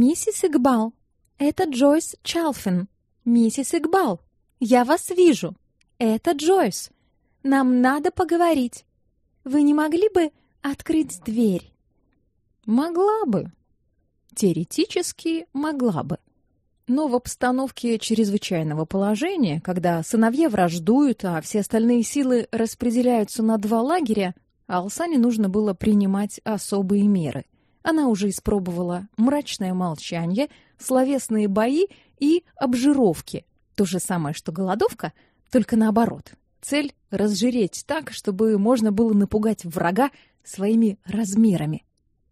Миссис Игбал, это Джойс Чалфин. Миссис Игбал, я вас вижу. Это Джойс. Нам надо поговорить. Вы не могли бы открыть дверь? Могла бы. Теоретически могла бы. Но в обстановке чрезвычайного положения, когда сыновья враждуют, а все остальные силы распределяются на два лагеря, Алсане нужно было принимать особые меры. Она уже испробовала мрачное молчание, словесные бои и обжировки. То же самое, что голодовка, только наоборот. Цель разжиреть так, чтобы можно было напугать врага своими размерами.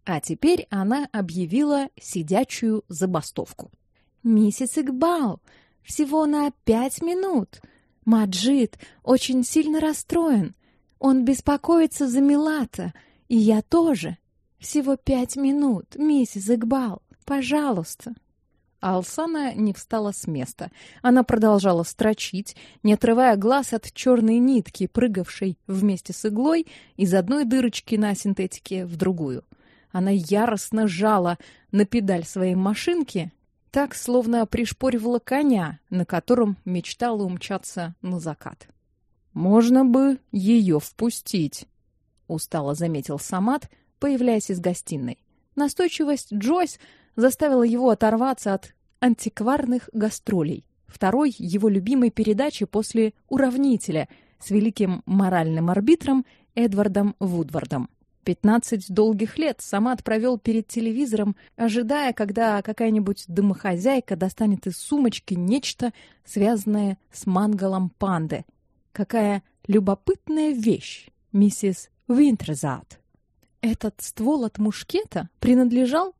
А теперь она объявила сидячую забастовку. Миссис Игбал, всего на пять минут. Маджид очень сильно расстроен. Он беспокоится за Милата, и я тоже. Всего пять минут, миссис Игбал, пожалуйста. Алсана не встала с места. Она продолжала строчить, не отрывая глаз от черной нитки, прыгавшей вместе с иглой из одной дырочки на синтетике в другую. Она яростно жала на педаль своей машинки, так, словно пришпоривала коня, на котором мечтала умчаться на закат. «Можно бы ее впустить», — устало заметил Самат, появляясь из гостиной. Настойчивость Джойс заставила его оторваться от антикварных гастролей, второй его любимой передачи после «Уравнителя» с великим моральным арбитром Эдвардом Вудвардом. Пятнадцать долгих лет Самат провел перед телевизором, ожидая, когда какая-нибудь домохозяйка достанет из сумочки нечто, связанное с мангалом панды. Какая любопытная вещь, миссис Винтерзад. Этот ствол от мушкета принадлежал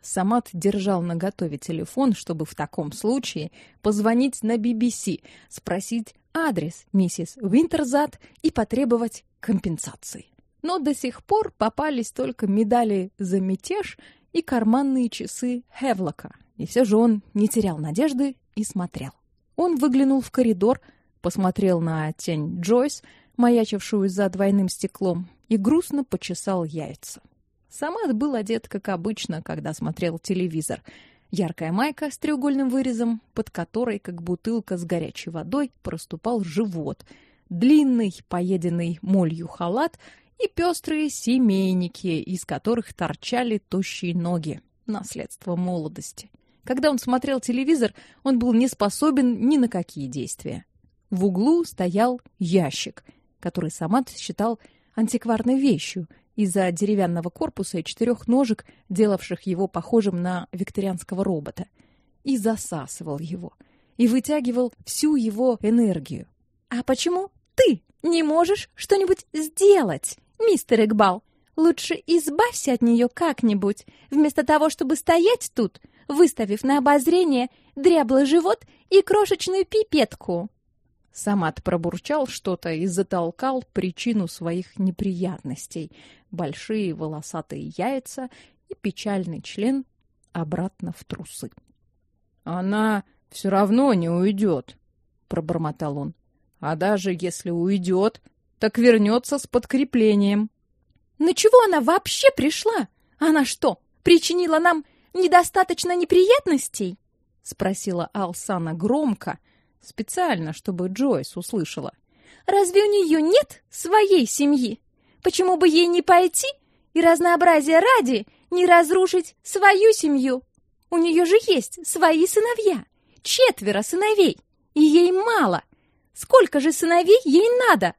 Самат держал наготове телефон, чтобы в таком случае позвонить на BBC, спросить адрес миссис Винтерзад и потребовать компенсации но до сих пор попались только медали за мятеж и карманные часы Хевлока. И все же он не терял надежды и смотрел. Он выглянул в коридор, посмотрел на тень Джойс, маячившую за двойным стеклом, и грустно почесал яйца. Самат был одет, как обычно, когда смотрел телевизор. Яркая майка с треугольным вырезом, под которой, как бутылка с горячей водой, проступал живот, длинный, поеденный молью халат и пестрые семейники, из которых торчали тощие ноги, наследство молодости. Когда он смотрел телевизор, он был не способен ни на какие действия. В углу стоял ящик, который Самат считал антикварной вещью из-за деревянного корпуса и четырех ножек, делавших его похожим на викторианского робота, и засасывал его, и вытягивал всю его энергию. «А почему ты не можешь что-нибудь сделать?» мистер Игбал, лучше избавься от нее как-нибудь, вместо того, чтобы стоять тут, выставив на обозрение дряблый живот и крошечную пипетку. Самат пробурчал что-то и затолкал причину своих неприятностей: большие волосатые яйца и печальный член обратно в трусы. Она все равно не уйдет, пробормотал он. А даже если уйдет, так вернется с подкреплением. На чего она вообще пришла? Она что, причинила нам недостаточно неприятностей? спросила Алсана громко, специально, чтобы Джойс услышала. Разве у нее нет своей семьи? Почему бы ей не пойти и разнообразия ради не разрушить свою семью? У нее же есть свои сыновья, четверо сыновей, и ей мало. Сколько же сыновей ей надо?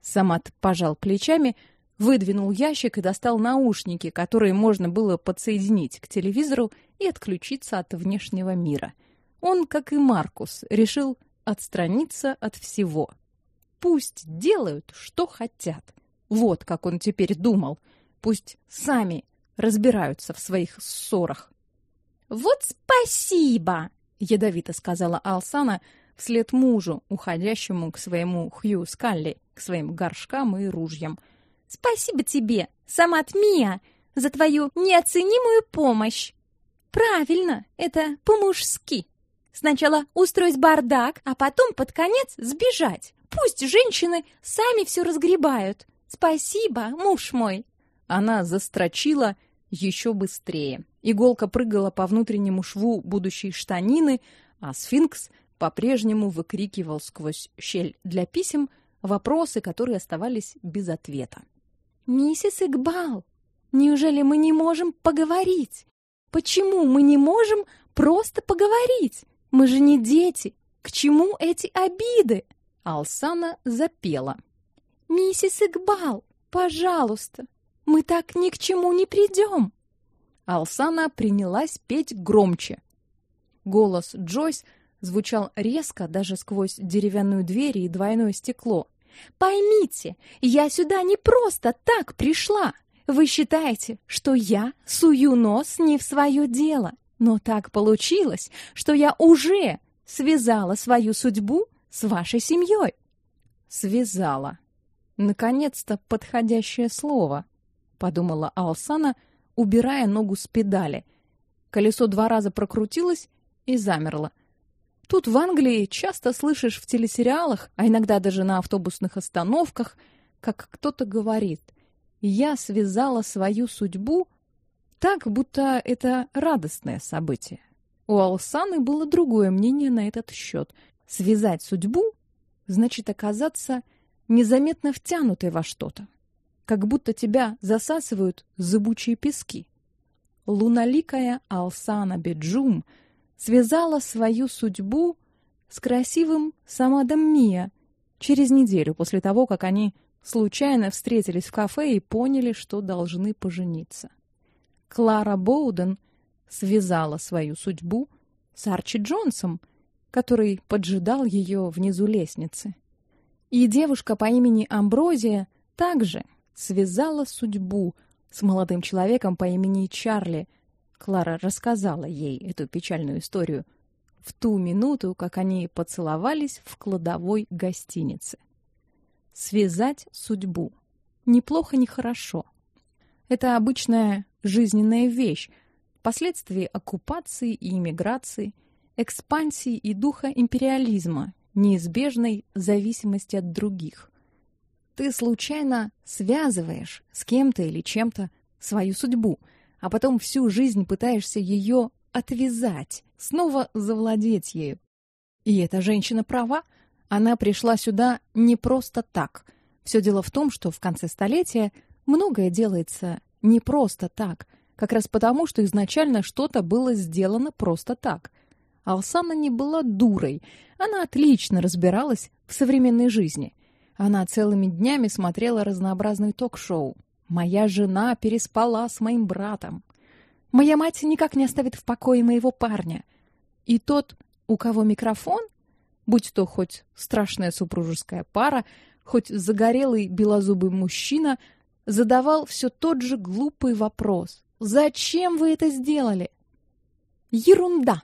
Самат пожал плечами, выдвинул ящик и достал наушники, которые можно было подсоединить к телевизору и отключиться от внешнего мира. Он, как и Маркус, решил отстраниться от всего. Пусть делают, что хотят. Вот как он теперь думал. Пусть сами разбираются в своих ссорах. Вот спасибо, ядовито сказала Алсана вслед мужу, уходящему к своему Хью Скалли к своим горшкам и ружьям. «Спасибо тебе, Самат Мия, за твою неоценимую помощь!» «Правильно, это по-мужски. Сначала устроить бардак, а потом под конец сбежать. Пусть женщины сами все разгребают. Спасибо, муж мой!» Она застрочила еще быстрее. Иголка прыгала по внутреннему шву будущей штанины, а сфинкс по-прежнему выкрикивал сквозь щель для писем вопросы, которые оставались без ответа. «Миссис Игбал, неужели мы не можем поговорить? Почему мы не можем просто поговорить? Мы же не дети. К чему эти обиды?» Алсана запела. «Миссис Игбал, пожалуйста, мы так ни к чему не придем!» Алсана принялась петь громче. Голос Джойс звучал резко даже сквозь деревянную дверь и двойное стекло. Поймите, я сюда не просто так пришла. Вы считаете, что я сую нос не в свое дело, но так получилось, что я уже связала свою судьбу с вашей семьей. Связала. Наконец-то подходящее слово, подумала Алсана, убирая ногу с педали. Колесо два раза прокрутилось и замерло. Тут в Англии часто слышишь в телесериалах, а иногда даже на автобусных остановках, как кто-то говорит: "Я связала свою судьбу", так будто это радостное событие. У Алсаны было другое мнение на этот счет. Связать судьбу значит оказаться незаметно втянутой во что-то, как будто тебя засасывают зыбучие пески. Луналикая Алсана Беджум — связала свою судьбу с красивым Самадом Мия через неделю после того, как они случайно встретились в кафе и поняли, что должны пожениться. Клара Боуден связала свою судьбу с Арчи Джонсом, который поджидал ее внизу лестницы. И девушка по имени Амброзия также связала судьбу с молодым человеком по имени Чарли – Клара рассказала ей эту печальную историю в ту минуту, как они поцеловались в кладовой гостиницы. Связать судьбу. Неплохо, не хорошо. Это обычная жизненная вещь, последствия оккупации и иммиграции, экспансии и духа империализма, неизбежной зависимости от других. Ты случайно связываешь с кем-то или чем-то свою судьбу – а потом всю жизнь пытаешься ее отвязать, снова завладеть ею. И эта женщина права, она пришла сюда не просто так. Все дело в том, что в конце столетия многое делается не просто так, как раз потому, что изначально что-то было сделано просто так. Алсана не была дурой, она отлично разбиралась в современной жизни. Она целыми днями смотрела разнообразные ток-шоу, Моя жена переспала с моим братом. Моя мать никак не оставит в покое моего парня. И тот, у кого микрофон, будь то хоть страшная супружеская пара, хоть загорелый белозубый мужчина, задавал все тот же глупый вопрос: "Зачем вы это сделали?" "Ерунда",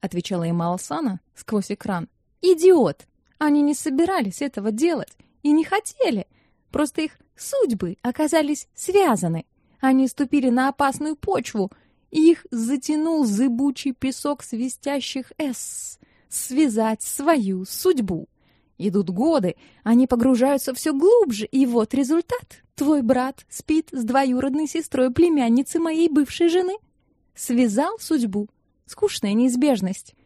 отвечала им Алсана сквозь экран. "Идиот. Они не собирались этого делать и не хотели. Просто их Судьбы оказались связаны. Они ступили на опасную почву, и их затянул зыбучий песок свистящих «С». Связать свою судьбу. Идут годы, они погружаются все глубже, и вот результат. Твой брат спит с двоюродной сестрой племянницы моей бывшей жены. Связал судьбу. Скучная неизбежность.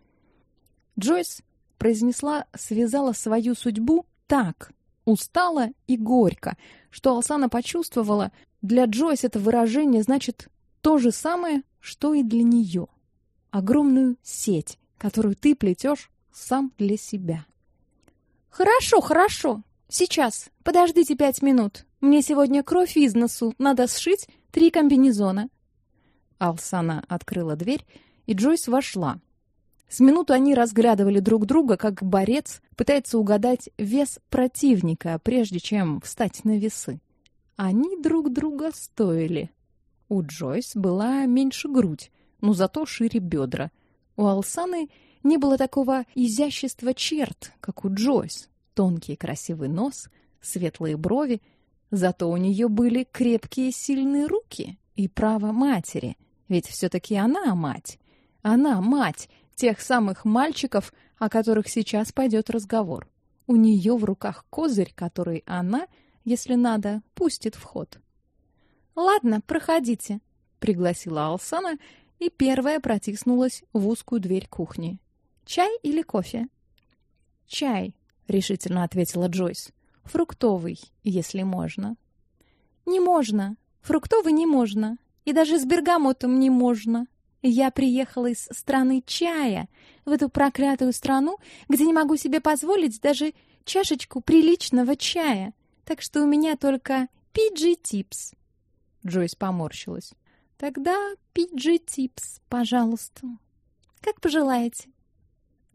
Джойс произнесла «связала свою судьбу» так, устало и горько, что Алсана почувствовала, для Джойс это выражение значит то же самое, что и для нее. Огромную сеть, которую ты плетешь сам для себя. Хорошо, хорошо. Сейчас. Подождите пять минут. Мне сегодня кровь из носу. Надо сшить три комбинезона. Алсана открыла дверь, и Джойс вошла. С минуту они разглядывали друг друга, как борец пытается угадать вес противника, прежде чем встать на весы. Они друг друга стоили. У Джойс была меньше грудь, но зато шире бедра. У Алсаны не было такого изящества черт, как у Джойс. Тонкий красивый нос, светлые брови, зато у нее были крепкие сильные руки и право матери, ведь все таки она мать. Она мать тех самых мальчиков, о которых сейчас пойдет разговор. У нее в руках козырь, который она, если надо, пустит в ход. Ладно, проходите. пригласила Алсана и первая протиснулась в узкую дверь кухни. Чай или кофе? Чай, решительно ответила Джойс. Фруктовый, если можно. Не можно. Фруктовый не можно. И даже с бергамотом не можно. Я приехала из страны чая, в эту проклятую страну, где не могу себе позволить даже чашечку приличного чая. Так что у меня только PG Tips. Джойс поморщилась. Тогда PG Tips, пожалуйста. Как пожелаете.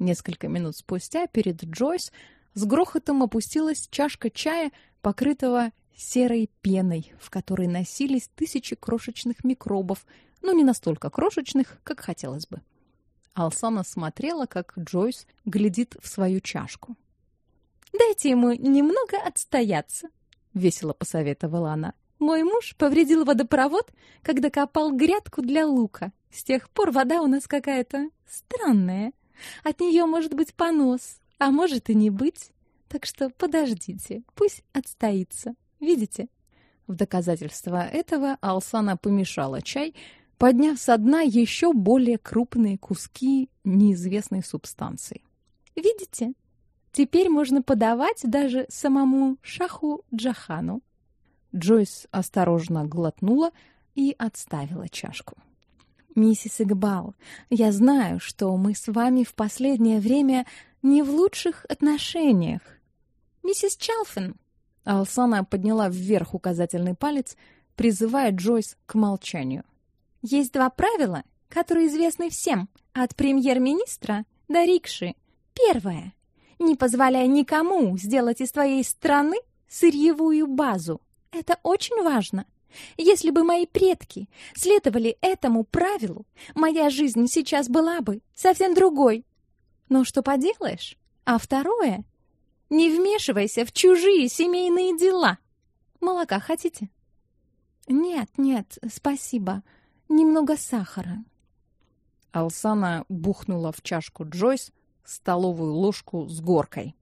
Несколько минут спустя перед Джойс с грохотом опустилась чашка чая, покрытого серой пеной, в которой носились тысячи крошечных микробов, но не настолько крошечных, как хотелось бы. Алсана смотрела, как Джойс глядит в свою чашку. «Дайте ему немного отстояться», — весело посоветовала она. «Мой муж повредил водопровод, когда копал грядку для лука. С тех пор вода у нас какая-то странная. От нее может быть понос, а может и не быть. Так что подождите, пусть отстоится. Видите?» В доказательство этого Алсана помешала чай, подняв со дна еще более крупные куски неизвестной субстанции. Видите? Теперь можно подавать даже самому Шаху Джахану. Джойс осторожно глотнула и отставила чашку. Миссис Игбал, я знаю, что мы с вами в последнее время не в лучших отношениях. Миссис Чалфин, Алсана подняла вверх указательный палец, призывая Джойс к молчанию. Есть два правила, которые известны всем, от премьер-министра до рикши. Первое. Не позволяй никому сделать из твоей страны сырьевую базу. Это очень важно. Если бы мои предки следовали этому правилу, моя жизнь сейчас была бы совсем другой. Но что поделаешь? А второе. Не вмешивайся в чужие семейные дела. Молока хотите? Нет, нет, спасибо немного сахара. Алсана бухнула в чашку Джойс столовую ложку с горкой.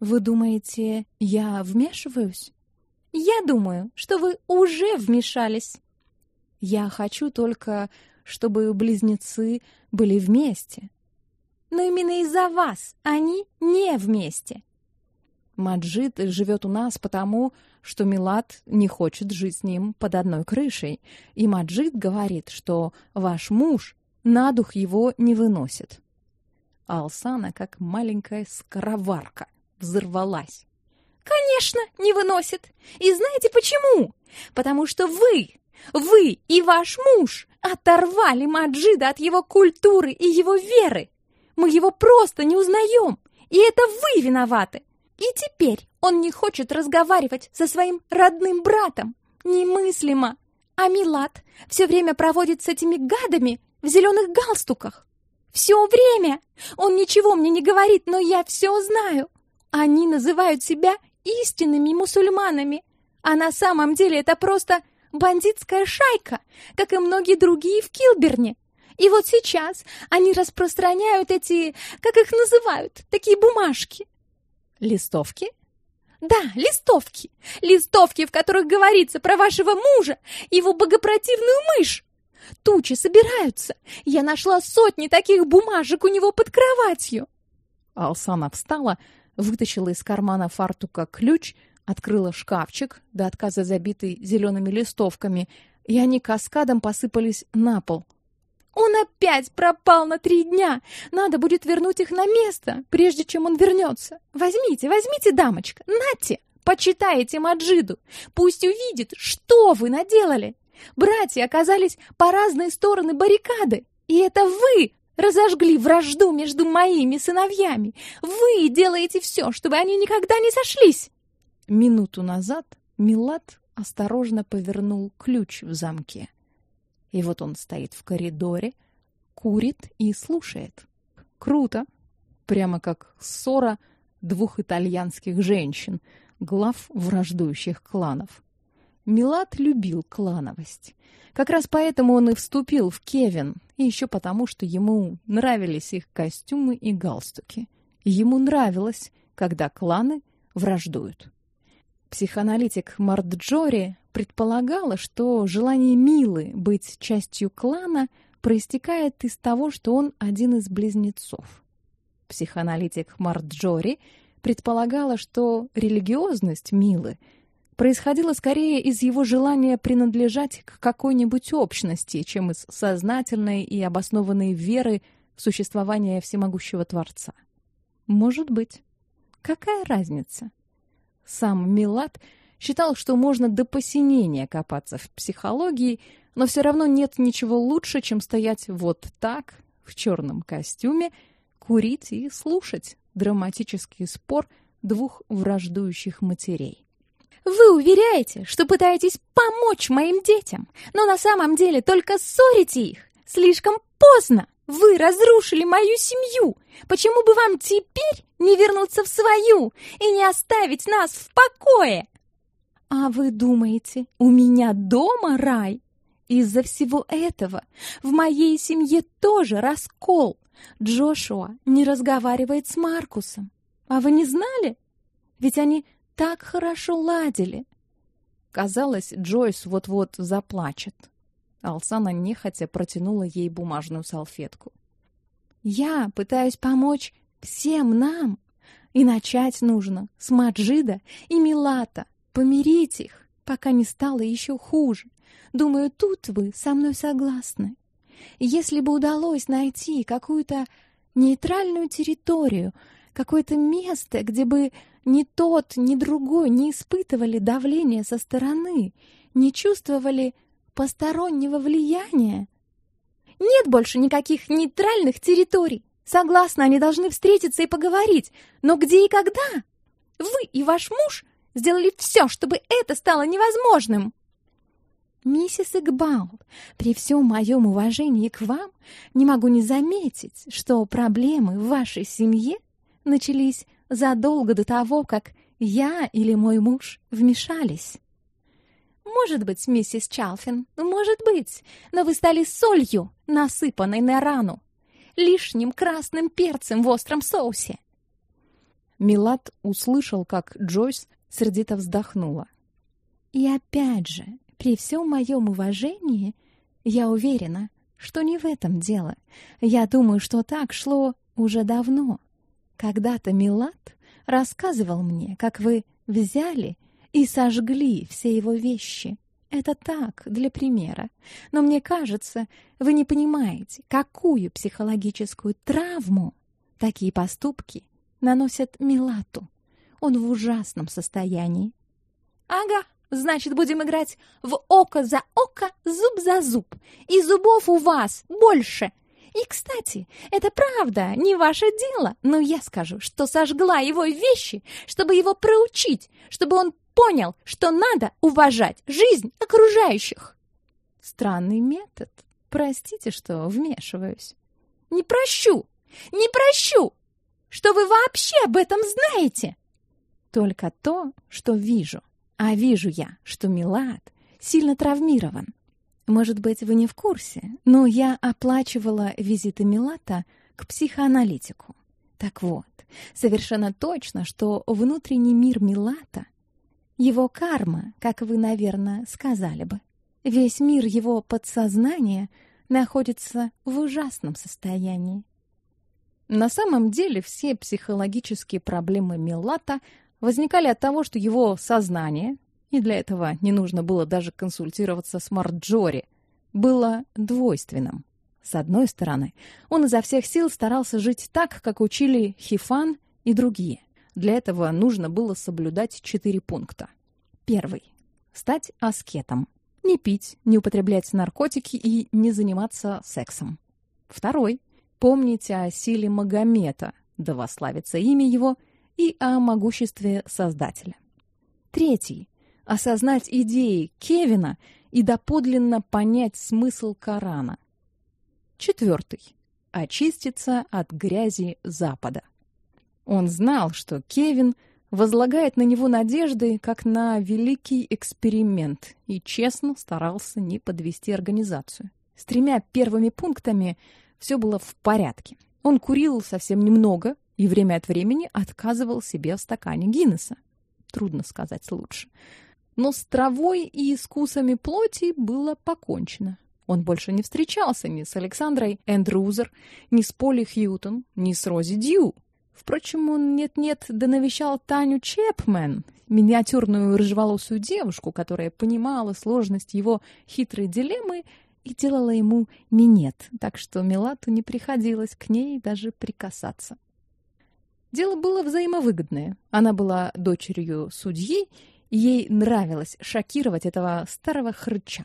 Вы думаете, я вмешиваюсь? Я думаю, что вы уже вмешались. Я хочу только, чтобы близнецы были вместе. Но именно из-за вас они не вместе. Маджид живет у нас потому, что Милад не хочет жить с ним под одной крышей, и Маджид говорит, что ваш муж на дух его не выносит. Алсана, как маленькая скороварка, взорвалась. Конечно, не выносит. И знаете почему? Потому что вы, вы и ваш муж оторвали Маджида от его культуры и его веры. Мы его просто не узнаем, и это вы виноваты. И теперь он не хочет разговаривать со своим родным братом. Немыслимо. А Милад все время проводит с этими гадами в зеленых галстуках. Все время. Он ничего мне не говорит, но я все знаю. Они называют себя истинными мусульманами. А на самом деле это просто бандитская шайка, как и многие другие в Килберне. И вот сейчас они распространяют эти, как их называют, такие бумажки. Листовки? Да, листовки. Листовки, в которых говорится про вашего мужа, его богопротивную мышь. Тучи собираются. Я нашла сотни таких бумажек у него под кроватью. Алсана встала, вытащила из кармана фартука ключ, открыла шкафчик, до отказа забитый зелеными листовками, и они каскадом посыпались на пол — он опять пропал на три дня. Надо будет вернуть их на место, прежде чем он вернется. Возьмите, возьмите, дамочка, нате, почитайте Маджиду. Пусть увидит, что вы наделали. Братья оказались по разные стороны баррикады. И это вы разожгли вражду между моими сыновьями. Вы делаете все, чтобы они никогда не сошлись. Минуту назад Милад осторожно повернул ключ в замке. И вот он стоит в коридоре, курит и слушает. Круто. Прямо как ссора двух итальянских женщин, глав враждующих кланов. Милат любил клановость. Как раз поэтому он и вступил в Кевин, и еще потому, что ему нравились их костюмы и галстуки. Ему нравилось, когда кланы враждуют. Психоаналитик Марджори предполагала, что желание Милы быть частью клана проистекает из того, что он один из близнецов. Психоаналитик Марджори предполагала, что религиозность Милы происходила скорее из его желания принадлежать к какой-нибудь общности, чем из сознательной и обоснованной веры в существование всемогущего Творца. Может быть. Какая разница? Сам Милат считал, что можно до посинения копаться в психологии, но все равно нет ничего лучше, чем стоять вот так, в черном костюме, курить и слушать драматический спор двух враждующих матерей. Вы уверяете, что пытаетесь помочь моим детям, но на самом деле только ссорите их. Слишком поздно. Вы разрушили мою семью. Почему бы вам теперь не вернуться в свою и не оставить нас в покое? А вы думаете, у меня дома рай? Из-за всего этого в моей семье тоже раскол. Джошуа не разговаривает с Маркусом. А вы не знали? Ведь они так хорошо ладили. Казалось, Джойс вот-вот заплачет. Алсана нехотя протянула ей бумажную салфетку. Я пытаюсь помочь всем нам. И начать нужно с Маджида и Милата, помирить их, пока не стало еще хуже. Думаю, тут вы со мной согласны. Если бы удалось найти какую-то нейтральную территорию, какое-то место, где бы ни тот, ни другой не испытывали давления со стороны, не чувствовали постороннего влияния. Нет больше никаких нейтральных территорий. Согласна, они должны встретиться и поговорить. Но где и когда? Вы и ваш муж сделали все, чтобы это стало невозможным. Миссис Игбал, при всем моем уважении к вам, не могу не заметить, что проблемы в вашей семье начались задолго до того, как я или мой муж вмешались. Может быть, миссис Чалфин, может быть, но вы стали солью, насыпанной на рану, лишним красным перцем в остром соусе. Милат услышал, как Джойс сердито вздохнула. И опять же, при всем моем уважении, я уверена, что не в этом дело. Я думаю, что так шло уже давно. Когда-то Милат рассказывал мне, как вы взяли и сожгли все его вещи. Это так, для примера. Но мне кажется, вы не понимаете, какую психологическую травму такие поступки наносят Милату. Он в ужасном состоянии. Ага, значит, будем играть в око за око, зуб за зуб. И зубов у вас больше. И, кстати, это правда, не ваше дело, но я скажу, что сожгла его вещи, чтобы его проучить, чтобы он понял, что надо уважать жизнь окружающих. Странный метод. Простите, что вмешиваюсь. Не прощу! Не прощу! Что вы вообще об этом знаете? Только то, что вижу. А вижу я, что Милад сильно травмирован. Может быть, вы не в курсе, но я оплачивала визиты Милата к психоаналитику. Так вот, совершенно точно, что внутренний мир Милата — его карма, как вы, наверное, сказали бы. Весь мир его подсознания находится в ужасном состоянии. На самом деле все психологические проблемы Милата возникали от того, что его сознание, и для этого не нужно было даже консультироваться с Марджори, было двойственным. С одной стороны, он изо всех сил старался жить так, как учили Хифан и другие. Для этого нужно было соблюдать четыре пункта. Первый. Стать аскетом. Не пить, не употреблять наркотики и не заниматься сексом. Второй. Помнить о силе Магомета, да вославится имя его, и о могуществе Создателя. Третий. Осознать идеи Кевина и доподлинно понять смысл Корана. Четвертый. Очиститься от грязи Запада. Он знал, что Кевин возлагает на него надежды, как на великий эксперимент, и честно старался не подвести организацию. С тремя первыми пунктами все было в порядке. Он курил совсем немного и время от времени отказывал себе в стакане Гиннесса. Трудно сказать лучше. Но с травой и искусами плоти было покончено. Он больше не встречался ни с Александрой Эндрузер, ни с Поли Хьютон, ни с Рози Дью. Впрочем, он нет-нет да навещал Таню Чепмен, миниатюрную рыжеволосую девушку, которая понимала сложность его хитрой дилеммы и делала ему минет, так что Милату не приходилось к ней даже прикасаться. Дело было взаимовыгодное. Она была дочерью судьи, ей нравилось шокировать этого старого хрыча.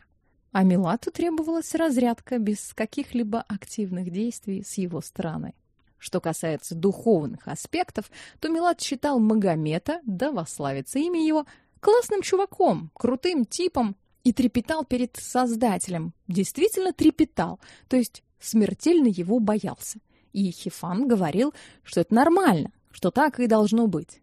А Милату требовалась разрядка без каких-либо активных действий с его стороны. Что касается духовных аспектов, то Милат считал Магомета, да вославится имя его, классным чуваком, крутым типом и трепетал перед Создателем. Действительно трепетал, то есть смертельно его боялся. И Хифан говорил, что это нормально, что так и должно быть.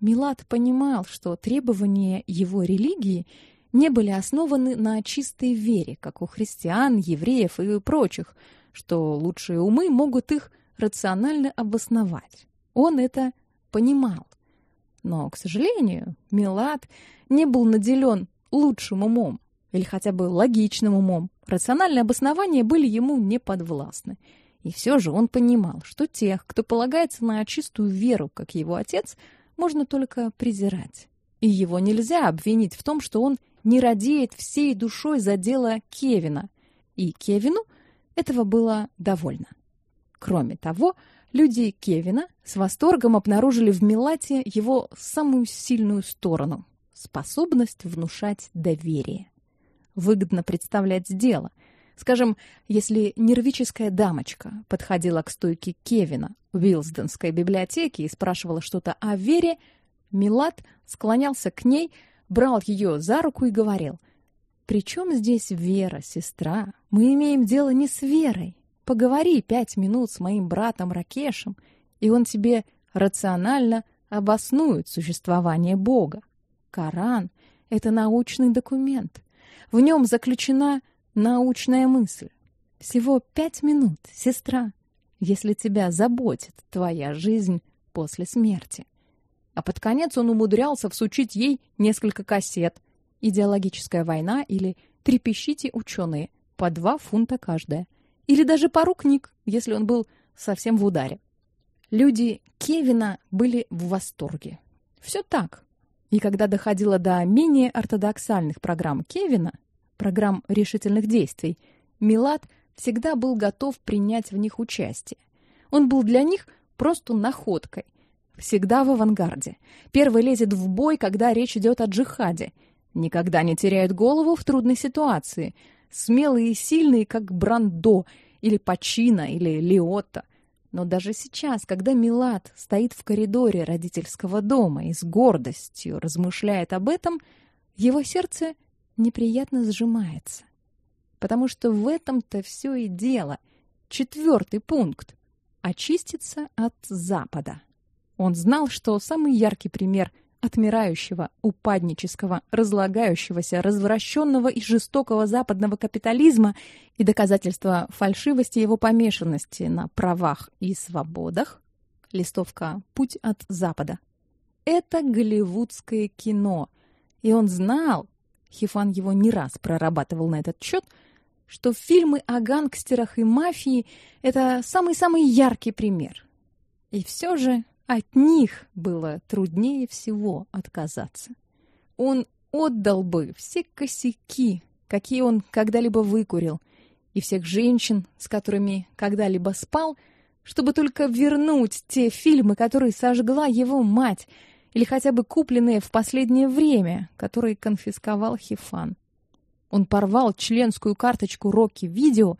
Милат понимал, что требования его религии – не были основаны на чистой вере, как у христиан, евреев и прочих, что лучшие умы могут их рационально обосновать. Он это понимал. Но, к сожалению, Милад не был наделен лучшим умом или хотя бы логичным умом. Рациональные обоснования были ему не подвластны. И все же он понимал, что тех, кто полагается на чистую веру, как его отец, можно только презирать. И его нельзя обвинить в том, что он не радеет всей душой за дело Кевина, и Кевину этого было довольно. Кроме того, люди Кевина с восторгом обнаружили в Милате его самую сильную сторону — способность внушать доверие. Выгодно представлять дело. Скажем, если нервическая дамочка подходила к стойке Кевина в Вилсденской библиотеке и спрашивала что-то о вере, Милат склонялся к ней — брал ее за руку и говорил, «При чем здесь Вера, сестра? Мы имеем дело не с Верой. Поговори пять минут с моим братом Ракешем, и он тебе рационально обоснует существование Бога. Коран — это научный документ. В нем заключена научная мысль. Всего пять минут, сестра, если тебя заботит твоя жизнь после смерти а под конец он умудрялся всучить ей несколько кассет «Идеологическая война» или «Трепещите, ученые» по два фунта каждая. Или даже пару книг, если он был совсем в ударе. Люди Кевина были в восторге. Все так. И когда доходило до менее ортодоксальных программ Кевина, программ решительных действий, Милад всегда был готов принять в них участие. Он был для них просто находкой, Всегда в авангарде. Первый лезет в бой, когда речь идет о джихаде. Никогда не теряет голову в трудной ситуации. Смелый и сильный, как Брандо, или Пачино, или Лиотто. Но даже сейчас, когда Милад стоит в коридоре родительского дома и с гордостью размышляет об этом, его сердце неприятно сжимается. Потому что в этом-то все и дело. Четвертый пункт — очиститься от Запада. Он знал, что самый яркий пример отмирающего, упаднического, разлагающегося, развращенного и жестокого западного капитализма и доказательство фальшивости его помешанности на правах и свободах, листовка «Путь от Запада». Это голливудское кино. И он знал, Хифан его не раз прорабатывал на этот счет, что фильмы о гангстерах и мафии — это самый-самый яркий пример. И все же от них было труднее всего отказаться. Он отдал бы все косяки, какие он когда-либо выкурил, и всех женщин, с которыми когда-либо спал, чтобы только вернуть те фильмы, которые сожгла его мать, или хотя бы купленные в последнее время, которые конфисковал Хифан. Он порвал членскую карточку Рокки Видео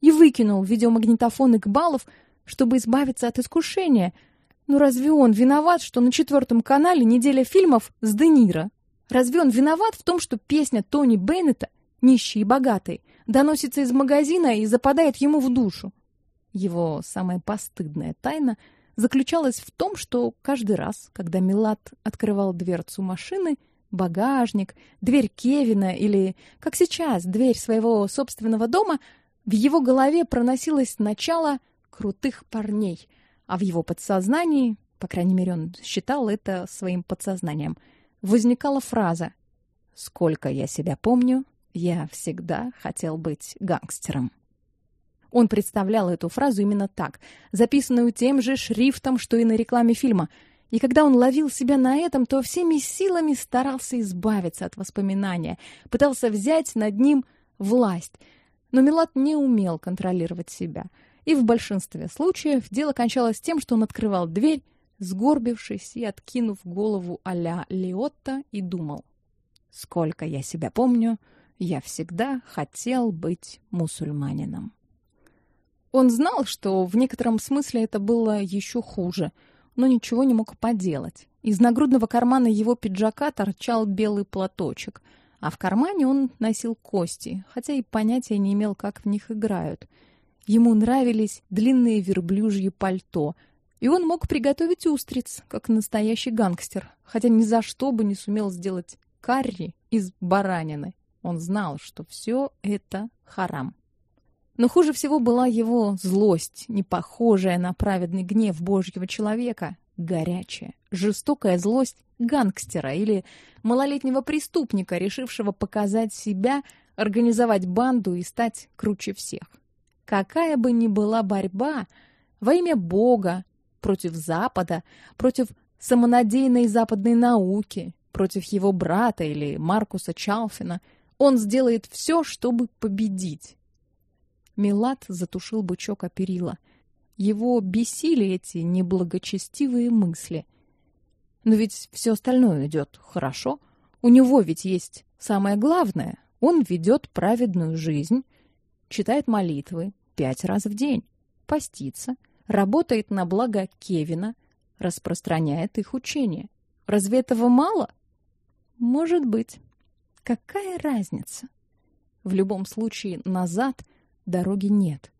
и выкинул видеомагнитофон Икбалов, чтобы избавиться от искушения — ну разве он виноват, что на четвертом канале неделя фильмов с Де Ниро? Разве он виноват в том, что песня Тони Беннета «Нищий и богатый» доносится из магазина и западает ему в душу? Его самая постыдная тайна заключалась в том, что каждый раз, когда Милад открывал дверцу машины, багажник, дверь Кевина или, как сейчас, дверь своего собственного дома, в его голове проносилось начало крутых парней — а в его подсознании, по крайней мере, он считал это своим подсознанием, возникала фраза Сколько я себя помню, я всегда хотел быть гангстером. Он представлял эту фразу именно так, записанную тем же шрифтом, что и на рекламе фильма. И когда он ловил себя на этом, то всеми силами старался избавиться от воспоминания, пытался взять над ним власть. Но Милат не умел контролировать себя. И в большинстве случаев дело кончалось тем, что он открывал дверь, сгорбившись и откинув голову а-ля Лиотта, и думал. «Сколько я себя помню, я всегда хотел быть мусульманином». Он знал, что в некотором смысле это было еще хуже, но ничего не мог поделать. Из нагрудного кармана его пиджака торчал белый платочек, а в кармане он носил кости, хотя и понятия не имел, как в них играют. Ему нравились длинные верблюжьи пальто, и он мог приготовить устриц, как настоящий гангстер, хотя ни за что бы не сумел сделать карри из баранины. Он знал, что все это харам. Но хуже всего была его злость, не похожая на праведный гнев Божьего человека, горячая, жестокая злость гангстера или малолетнего преступника, решившего показать себя, организовать банду и стать круче всех. Какая бы ни была борьба во имя Бога, против Запада, против самонадеянной западной науки, против его брата или Маркуса Чалфина, он сделает все, чтобы победить. Милат затушил бычок о перила. Его бесили эти неблагочестивые мысли. Но ведь все остальное идет хорошо. У него ведь есть самое главное. Он ведет праведную жизнь, читает молитвы пять раз в день, постится, работает на благо Кевина, распространяет их учение. Разве этого мало? Может быть. Какая разница? В любом случае, назад дороги нет.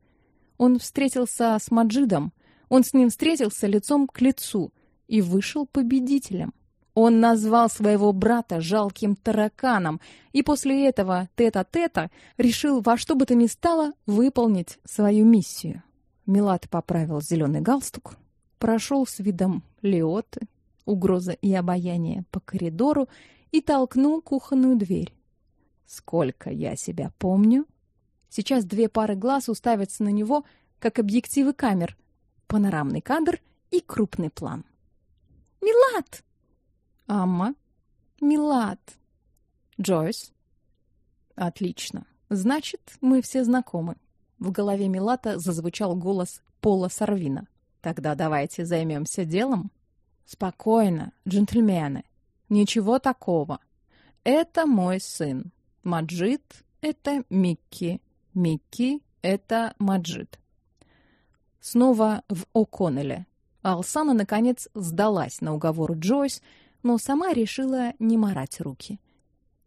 Он встретился с Маджидом, он с ним встретился лицом к лицу и вышел победителем. Он назвал своего брата жалким тараканом, и после этого тета-тета решил во что бы то ни стало выполнить свою миссию. Милат поправил зеленый галстук, прошел с видом леоты, угроза и обаяние по коридору и толкнул кухонную дверь. Сколько я себя помню, Сейчас две пары глаз уставятся на него, как объективы камер. Панорамный кадр и крупный план. Милат. Амма. Милат. Джойс. Отлично. Значит, мы все знакомы. В голове Милата зазвучал голос Пола Сарвина. Тогда давайте займемся делом. Спокойно, джентльмены. Ничего такого. Это мой сын. Маджид это Микки. Микки — это Маджид. Снова в О'Коннелле. Алсана, наконец, сдалась на уговор Джойс, но сама решила не марать руки.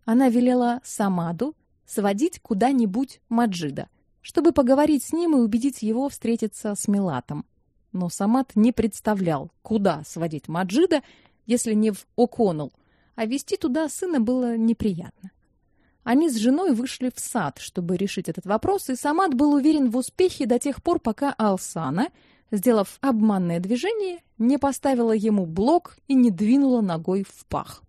Она велела Самаду сводить куда-нибудь Маджида, чтобы поговорить с ним и убедить его встретиться с Милатом. Но Самад не представлял, куда сводить Маджида, если не в О'Коннелл, а вести туда сына было неприятно. Они с женой вышли в сад, чтобы решить этот вопрос, и Самат был уверен в успехе до тех пор, пока Алсана, сделав обманное движение, не поставила ему блок и не двинула ногой в пах.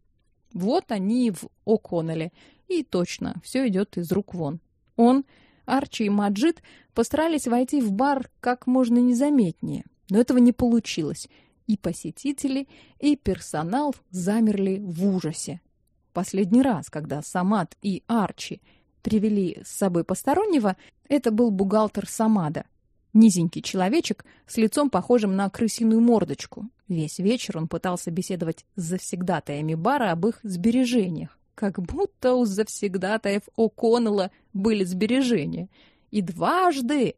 Вот они в О'Коннелле, и точно, все идет из рук вон. Он, Арчи и Маджид постарались войти в бар как можно незаметнее, но этого не получилось, и посетители, и персонал замерли в ужасе. Последний раз, когда Самад и Арчи привели с собой постороннего, это был бухгалтер Самада. Низенький человечек с лицом похожим на крысиную мордочку. Весь вечер он пытался беседовать с завсегдатаями бара об их сбережениях, как будто у завсегдатаев О'Коннелла были сбережения. И дважды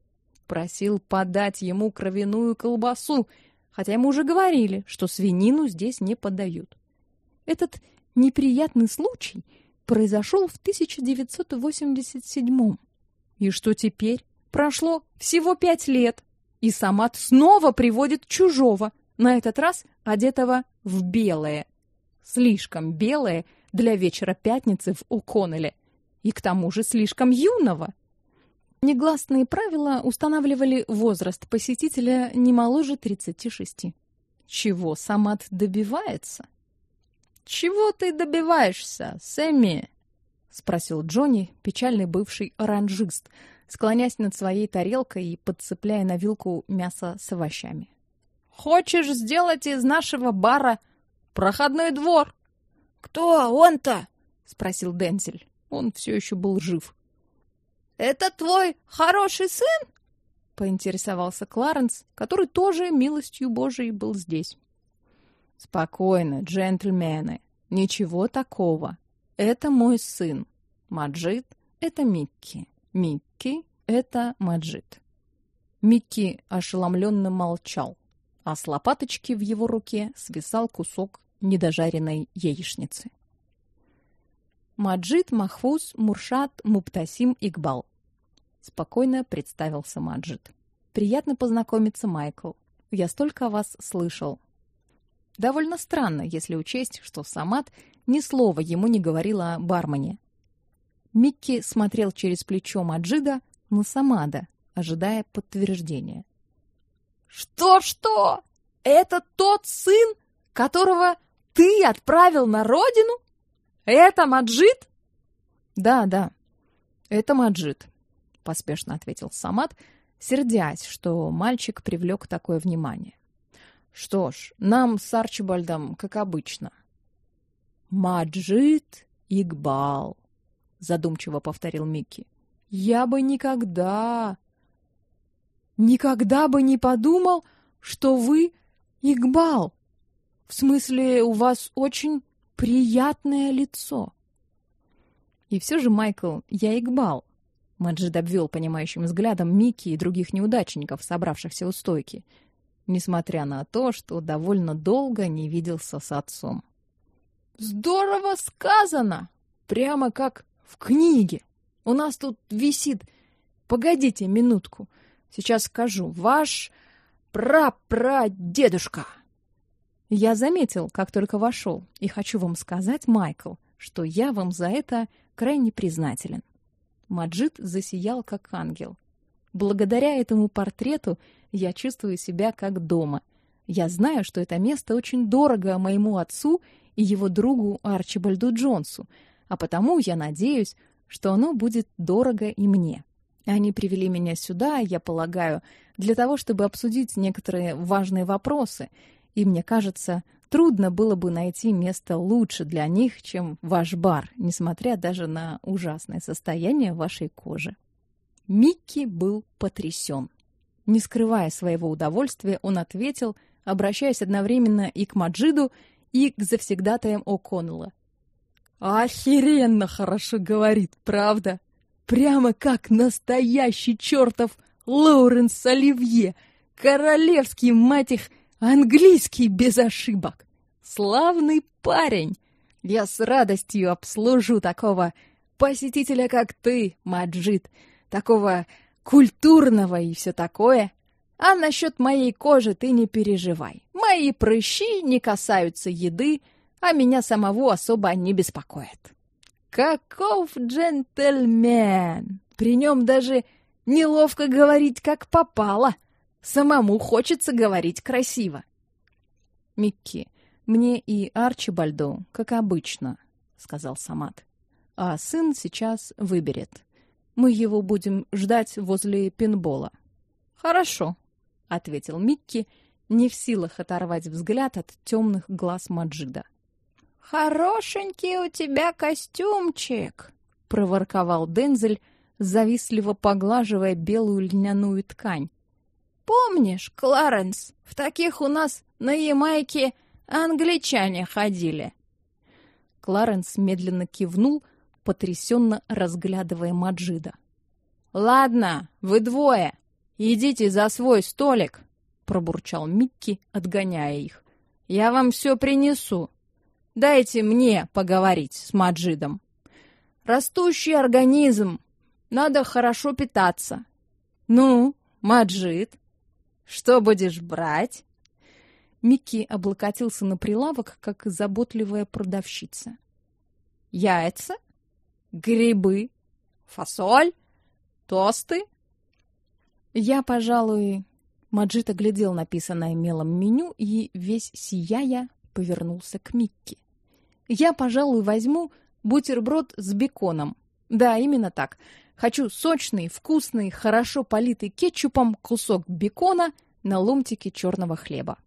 просил подать ему кровяную колбасу, хотя ему уже говорили, что свинину здесь не подают. Этот неприятный случай произошел в 1987 И что теперь? Прошло всего пять лет, и Самат снова приводит чужого, на этот раз одетого в белое. Слишком белое для вечера пятницы в О'Коннелле, и к тому же слишком юного. Негласные правила устанавливали возраст посетителя не моложе 36. Чего Самат добивается? Чего ты добиваешься, Сэмми? спросил Джонни, печальный бывший оранжист, склонясь над своей тарелкой и подцепляя на вилку мясо с овощами. Хочешь сделать из нашего бара проходной двор? Кто он-то? спросил Дензель. Он все еще был жив. Это твой хороший сын? поинтересовался Кларенс, который тоже милостью Божией был здесь. Спокойно, джентльмены. Ничего такого. Это мой сын. Маджид это Микки. Микки это Маджид. Микки ошеломленно молчал, а с лопаточки в его руке свисал кусок недожаренной яичницы. Маджид Махфуз Муршат Муптасим Игбал спокойно представился Маджид. Приятно познакомиться, Майкл. Я столько о вас слышал. Довольно странно, если учесть, что Самат ни слова ему не говорил о бармене. Микки смотрел через плечо Маджида на Самада, ожидая подтверждения. Что что? Это тот сын, которого ты отправил на родину? Это Маджид? Да, да. Это Маджид поспешно ответил Самат, сердясь, что мальчик привлек такое внимание. Что ж, нам с Арчибальдом, как обычно. Маджид Игбал, задумчиво повторил Микки. Я бы никогда никогда бы не подумал, что вы Игбал. В смысле, у вас очень приятное лицо. И все же, Майкл, я Игбал. Маджид обвел понимающим взглядом Микки и других неудачников, собравшихся у стойки, несмотря на то, что довольно долго не виделся с отцом. Здорово сказано, прямо как в книге. У нас тут висит. Погодите минутку. Сейчас скажу. Ваш прапрадедушка. Я заметил, как только вошел, и хочу вам сказать, Майкл, что я вам за это крайне признателен. Маджид засиял как ангел. Благодаря этому портрету я чувствую себя как дома. Я знаю, что это место очень дорого моему отцу и его другу Арчибальду Джонсу, а потому я надеюсь, что оно будет дорого и мне. Они привели меня сюда, я полагаю, для того, чтобы обсудить некоторые важные вопросы, и мне кажется, Трудно было бы найти место лучше для них, чем ваш бар, несмотря даже на ужасное состояние вашей кожи. Микки был потрясен. Не скрывая своего удовольствия, он ответил, обращаясь одновременно и к Маджиду, и к завсегдатаям О'Коннелла. «Охеренно хорошо говорит, правда? Прямо как настоящий чертов Лоуренс Оливье, королевский, мать их, Английский без ошибок. Славный парень. Я с радостью обслужу такого посетителя, как ты, Маджид, такого культурного и все такое. А насчет моей кожи ты не переживай. Мои прыщи не касаются еды, а меня самого особо не беспокоит. Каков джентльмен! При нем даже неловко говорить, как попало — Самому хочется говорить красиво. Микки, мне и Арчибальду, как обычно, сказал Самат. А сын сейчас выберет. Мы его будем ждать возле пинбола. Хорошо, ответил Микки, не в силах оторвать взгляд от темных глаз Маджида. Хорошенький у тебя костюмчик, проворковал Дензель, завистливо поглаживая белую льняную ткань, Помнишь, Кларенс, в таких у нас на Ямайке англичане ходили. Кларенс медленно кивнул, потрясенно разглядывая Маджида. Ладно, вы двое, идите за свой столик, пробурчал Микки, отгоняя их. Я вам все принесу. Дайте мне поговорить с Маджидом. Растущий организм, надо хорошо питаться. Ну, Маджид, что будешь брать? Микки облокотился на прилавок, как заботливая продавщица. Яйца, грибы, фасоль, тосты. Я, пожалуй, Маджид оглядел написанное мелом меню и весь сияя повернулся к Микки. Я, пожалуй, возьму бутерброд с беконом. Да, именно так. Хочу сочный, вкусный, хорошо политый кетчупом кусок бекона на ломтике черного хлеба.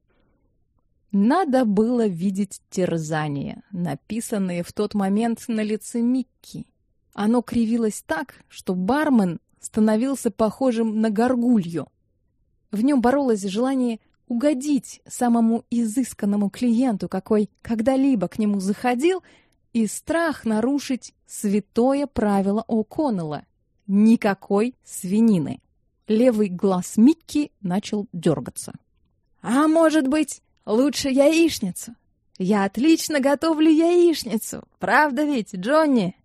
Надо было видеть терзание, написанное в тот момент на лице Микки. Оно кривилось так, что бармен становился похожим на горгулью. В нем боролось желание угодить самому изысканному клиенту, какой когда-либо к нему заходил, и страх нарушить святое правило О'Коннелла — никакой свинины. Левый глаз Микки начал дергаться. «А может быть, лучше яичницу? Я отлично готовлю яичницу, правда ведь, Джонни?»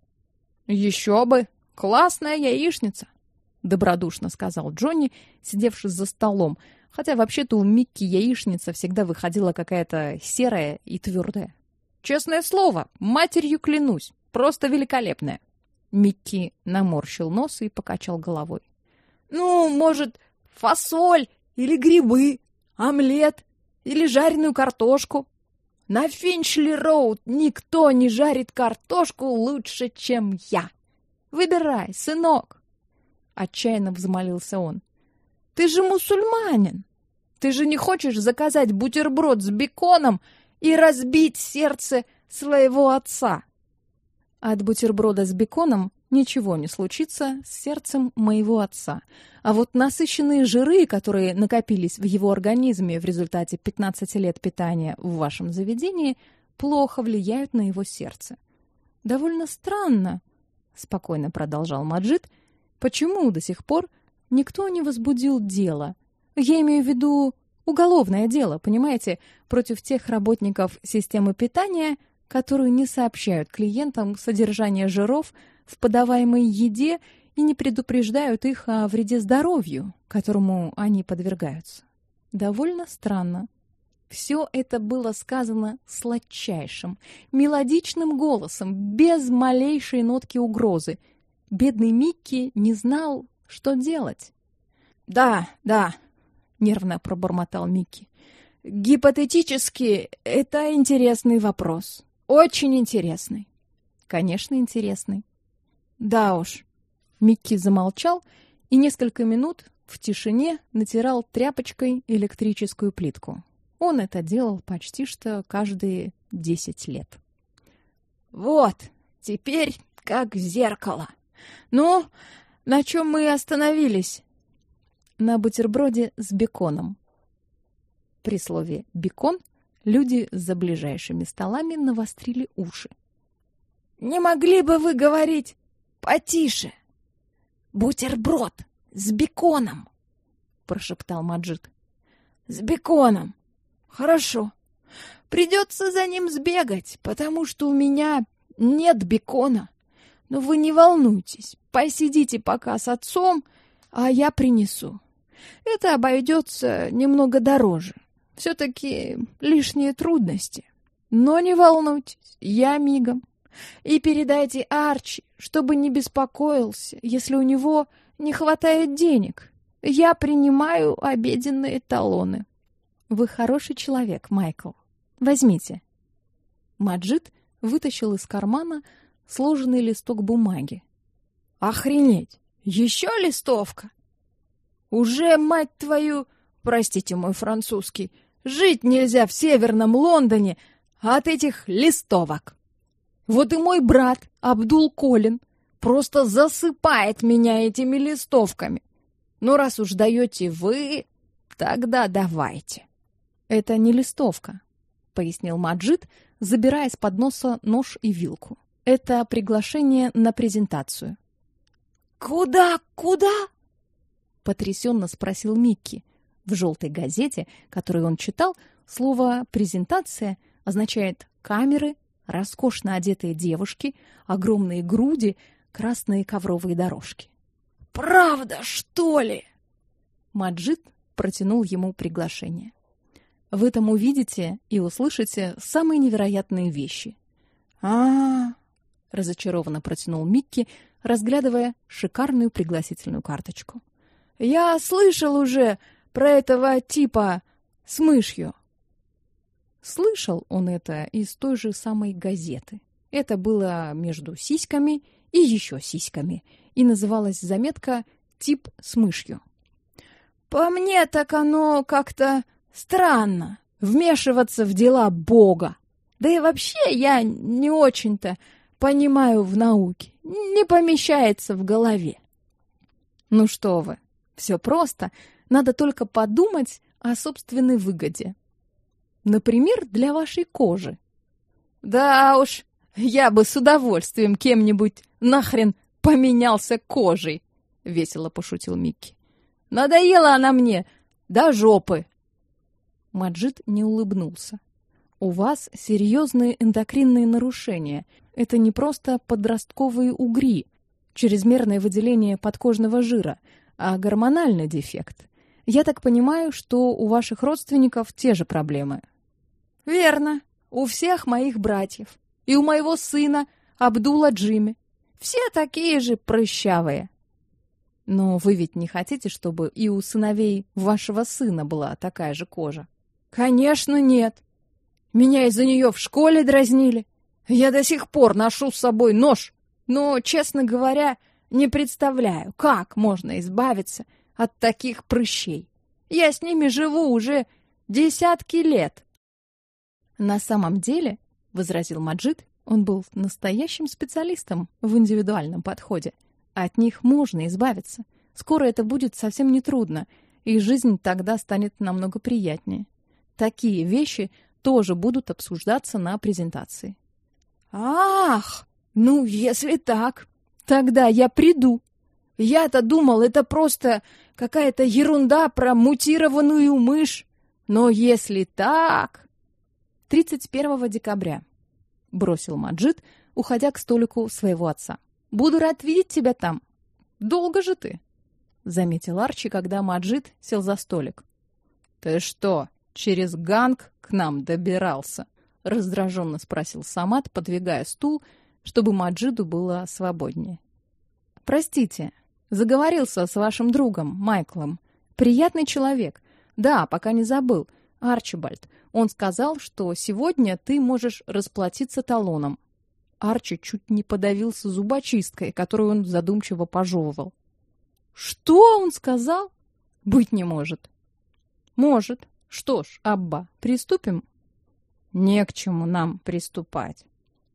«Еще бы! Классная яичница!» — добродушно сказал Джонни, сидевший за столом, хотя вообще-то у Микки яичница всегда выходила какая-то серая и твердая. «Честное слово, матерью клянусь, просто великолепная!» Микки наморщил нос и покачал головой. «Ну, может, фасоль или грибы, омлет или жареную картошку?» На Финчли-Роуд никто не жарит картошку лучше, чем я. Выбирай, сынок. Отчаянно взмолился он. Ты же мусульманин. Ты же не хочешь заказать бутерброд с беконом и разбить сердце своего отца? От бутерброда с беконом ничего не случится с сердцем моего отца. А вот насыщенные жиры, которые накопились в его организме в результате 15 лет питания в вашем заведении, плохо влияют на его сердце. Довольно странно, спокойно продолжал Маджид, почему до сих пор никто не возбудил дело. Я имею в виду уголовное дело, понимаете, против тех работников системы питания, которые не сообщают клиентам содержание жиров в подаваемой еде и не предупреждают их о вреде здоровью, которому они подвергаются. Довольно странно. Все это было сказано сладчайшим, мелодичным голосом, без малейшей нотки угрозы. Бедный Микки не знал, что делать. «Да, да», — нервно пробормотал Микки. «Гипотетически это интересный вопрос. Очень интересный». «Конечно, интересный. Да уж. Микки замолчал и несколько минут в тишине натирал тряпочкой электрическую плитку. Он это делал почти что каждые десять лет. Вот, теперь как зеркало. Ну, на чем мы остановились? На бутерброде с беконом. При слове бекон люди за ближайшими столами навострили уши. Не могли бы вы говорить Потише. Бутерброд с беконом, прошептал Маджид. С беконом. Хорошо. Придется за ним сбегать, потому что у меня нет бекона. Но вы не волнуйтесь, посидите пока с отцом, а я принесу. Это обойдется немного дороже. Все-таки лишние трудности. Но не волнуйтесь, я мигом. И передайте Арчи, чтобы не беспокоился, если у него не хватает денег. Я принимаю обеденные талоны. Вы хороший человек, Майкл. Возьмите. Маджид вытащил из кармана сложенный листок бумаги. Охренеть! Еще листовка! Уже, мать твою, простите мой французский, жить нельзя в северном Лондоне от этих листовок. Вот и мой брат, Абдул Колин, просто засыпает меня этими листовками. Ну, раз уж даете вы, тогда давайте. Это не листовка, пояснил Маджид, забирая с подноса нож и вилку. Это приглашение на презентацию. Куда? Куда? потрясенно спросил Микки. В желтой газете, которую он читал, слово презентация означает камеры, роскошно одетые девушки, огромные груди, красные ковровые дорожки. Правда, что ли? Маджид протянул ему приглашение. В этом увидите и услышите самые невероятные вещи. А, -а, -а разочарованно протянул Микки, разглядывая шикарную пригласительную карточку. Я слышал уже про этого типа с мышью. Слышал он это из той же самой газеты. Это было между сиськами и еще сиськами, и называлась заметка «Тип с мышью». «По мне так оно как-то странно, вмешиваться в дела Бога. Да и вообще я не очень-то понимаю в науке, не помещается в голове». «Ну что вы, все просто, надо только подумать о собственной выгоде. Например, для вашей кожи. Да уж, я бы с удовольствием кем-нибудь нахрен поменялся кожей, весело пошутил Микки. Надоела она мне до жопы. Маджид не улыбнулся. У вас серьезные эндокринные нарушения. Это не просто подростковые угри, чрезмерное выделение подкожного жира, а гормональный дефект. Я так понимаю, что у ваших родственников те же проблемы. Верно. У всех моих братьев. И у моего сына, Абдула Джимми. Все такие же прыщавые. Но вы ведь не хотите, чтобы и у сыновей вашего сына была такая же кожа? Конечно, нет. Меня из-за нее в школе дразнили. Я до сих пор ношу с собой нож. Но, честно говоря, не представляю, как можно избавиться от таких прыщей. Я с ними живу уже десятки лет. На самом деле, возразил Маджид, он был настоящим специалистом в индивидуальном подходе. От них можно избавиться. Скоро это будет совсем не трудно, и жизнь тогда станет намного приятнее. Такие вещи тоже будут обсуждаться на презентации. Ах, ну если так, тогда я приду. Я-то думал, это просто какая-то ерунда про мутированную мышь. Но если так... 31 декабря. Бросил Маджид, уходя к столику своего отца. Буду рад видеть тебя там. Долго же ты? Заметил Арчи, когда Маджид сел за столик. Ты что, через ганг к нам добирался? Раздраженно спросил Самат, подвигая стул, чтобы Маджиду было свободнее. Простите, Заговорился с вашим другом, Майклом. Приятный человек. Да, пока не забыл. Арчибальд. Он сказал, что сегодня ты можешь расплатиться талоном. Арчи чуть не подавился зубочисткой, которую он задумчиво пожевывал. Что он сказал? Быть не может. Может. Что ж, Абба, приступим? Не к чему нам приступать,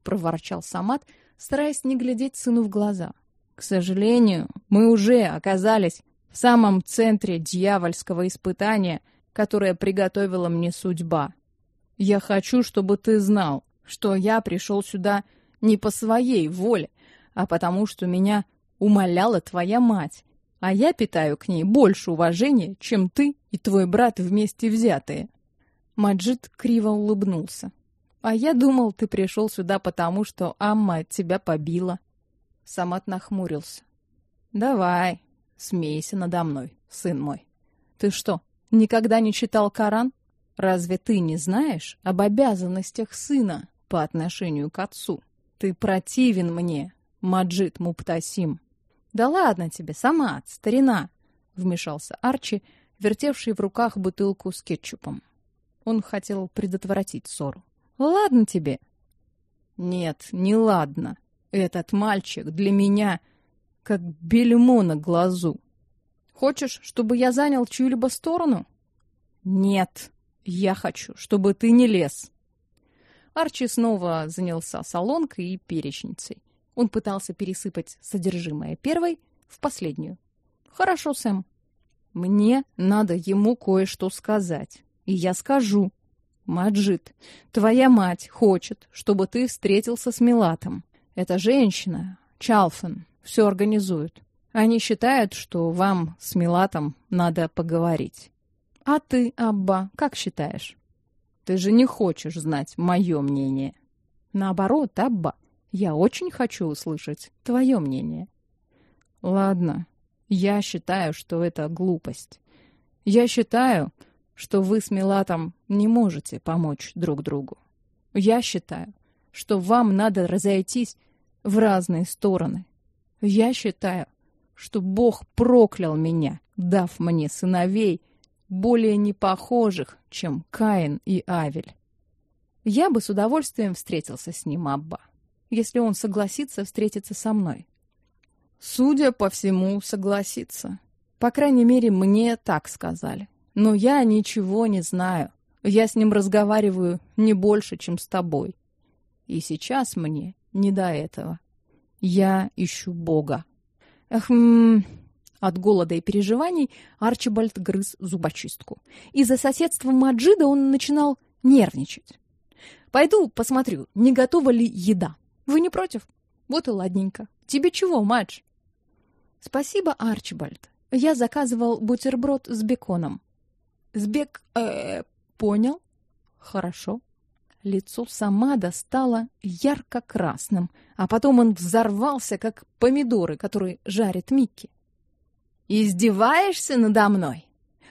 проворчал Самат, стараясь не глядеть сыну в глаза. К сожалению, мы уже оказались в самом центре дьявольского испытания, которое приготовила мне судьба. Я хочу, чтобы ты знал, что я пришел сюда не по своей воле, а потому что меня умоляла твоя мать, а я питаю к ней больше уважения, чем ты и твой брат вместе взятые. Маджид криво улыбнулся. А я думал, ты пришел сюда потому, что Амма тебя побила. Самат нахмурился. Давай, смейся надо мной, сын мой. Ты что, никогда не читал Коран? Разве ты не знаешь об обязанностях сына по отношению к отцу? Ты противен мне, Маджид Муптасим. Да ладно тебе, Самат, старина, вмешался Арчи, вертевший в руках бутылку с кетчупом. Он хотел предотвратить ссору. Ладно тебе. Нет, не ладно. Этот мальчик для меня как бельмо на глазу. Хочешь, чтобы я занял чью-либо сторону? Нет, я хочу, чтобы ты не лез. Арчи снова занялся солонкой и перечницей. Он пытался пересыпать содержимое первой в последнюю. Хорошо, Сэм. Мне надо ему кое-что сказать. И я скажу. Маджид, твоя мать хочет, чтобы ты встретился с Милатом. Эта женщина, Чалфен, все организует. Они считают, что вам с Милатом надо поговорить. А ты, Абба, как считаешь? Ты же не хочешь знать мое мнение. Наоборот, Абба, я очень хочу услышать твое мнение. Ладно, я считаю, что это глупость. Я считаю, что вы с Милатом не можете помочь друг другу. Я считаю, что вам надо разойтись в разные стороны. Я считаю, что Бог проклял меня, дав мне сыновей, более непохожих, чем Каин и Авель. Я бы с удовольствием встретился с ним, Абба, если он согласится встретиться со мной. Судя по всему, согласится. По крайней мере, мне так сказали. Но я ничего не знаю. Я с ним разговариваю не больше, чем с тобой. И сейчас мне не до этого. Я ищу Бога. Эхм... От голода и переживаний Арчибальд грыз зубочистку. Из-за соседства Маджида он начинал нервничать. «Пойду посмотрю, не готова ли еда. Вы не против? Вот и ладненько. Тебе чего, Мадж?» «Спасибо, Арчибальд. Я заказывал бутерброд с беконом». «С бек... э... понял?» «Хорошо». Лицо Самада стало ярко-красным, а потом он взорвался, как помидоры, которые жарит Микки. «Издеваешься надо мной?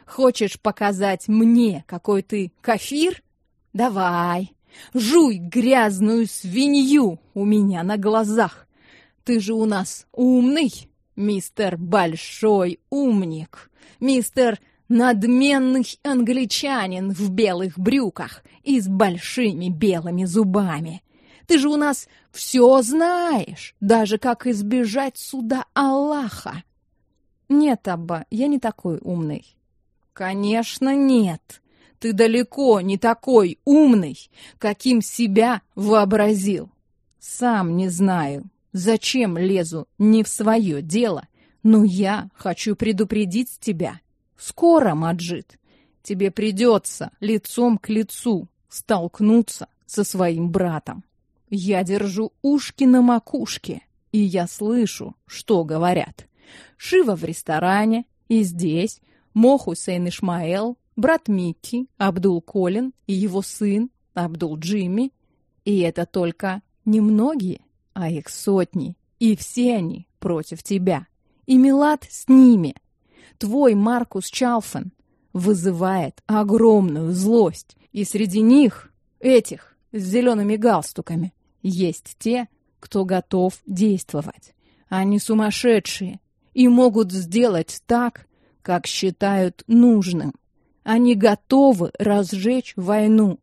Хочешь показать мне, какой ты кафир? Давай, жуй грязную свинью у меня на глазах. Ты же у нас умный, мистер Большой Умник, мистер Надменный англичанин в белых брюках и с большими белыми зубами. Ты же у нас все знаешь, даже как избежать суда Аллаха. Нет, Абба, я не такой умный. Конечно, нет. Ты далеко не такой умный, каким себя вообразил. Сам не знаю, Зачем лезу не в свое дело? Но я хочу предупредить тебя. Скоро, Маджид, тебе придется лицом к лицу столкнуться со своим братом. Я держу ушки на макушке, и я слышу, что говорят. Шива в ресторане, и здесь Мо Хусейн Ишмаэл, брат Микки, Абдул Колин и его сын Абдул Джимми. И это только немногие а их сотни, и все они против тебя. И Милад с ними. Твой Маркус Чалфен вызывает огромную злость, и среди них, этих с зелеными галстуками, есть те, кто готов действовать. Они сумасшедшие и могут сделать так, как считают нужным. Они готовы разжечь войну.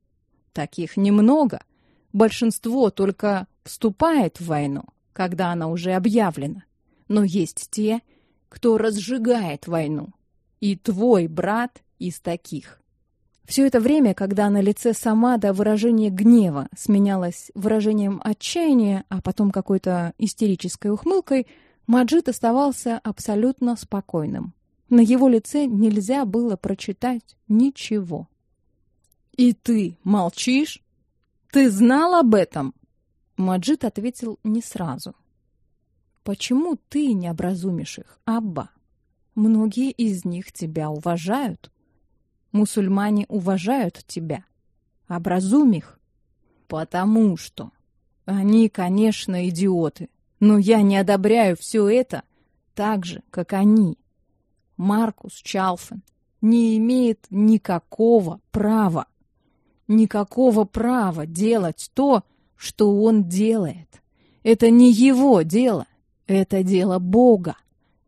Таких немного. Большинство только вступает в войну, когда она уже объявлена. Но есть те, кто разжигает войну. И твой брат из таких. Все это время, когда на лице Самада выражение гнева сменялось выражением отчаяния, а потом какой-то истерической ухмылкой, Маджид оставался абсолютно спокойным. На его лице нельзя было прочитать ничего. «И ты молчишь? Ты знал об этом?» Маджид ответил не сразу. «Почему ты не образумишь их, Абба? Многие из них тебя уважают. Мусульмане уважают тебя. Образумь их. Потому что они, конечно, идиоты, но я не одобряю все это так же, как они. Маркус Чалфен не имеет никакого права, никакого права делать то, что он делает. Это не его дело, это дело Бога.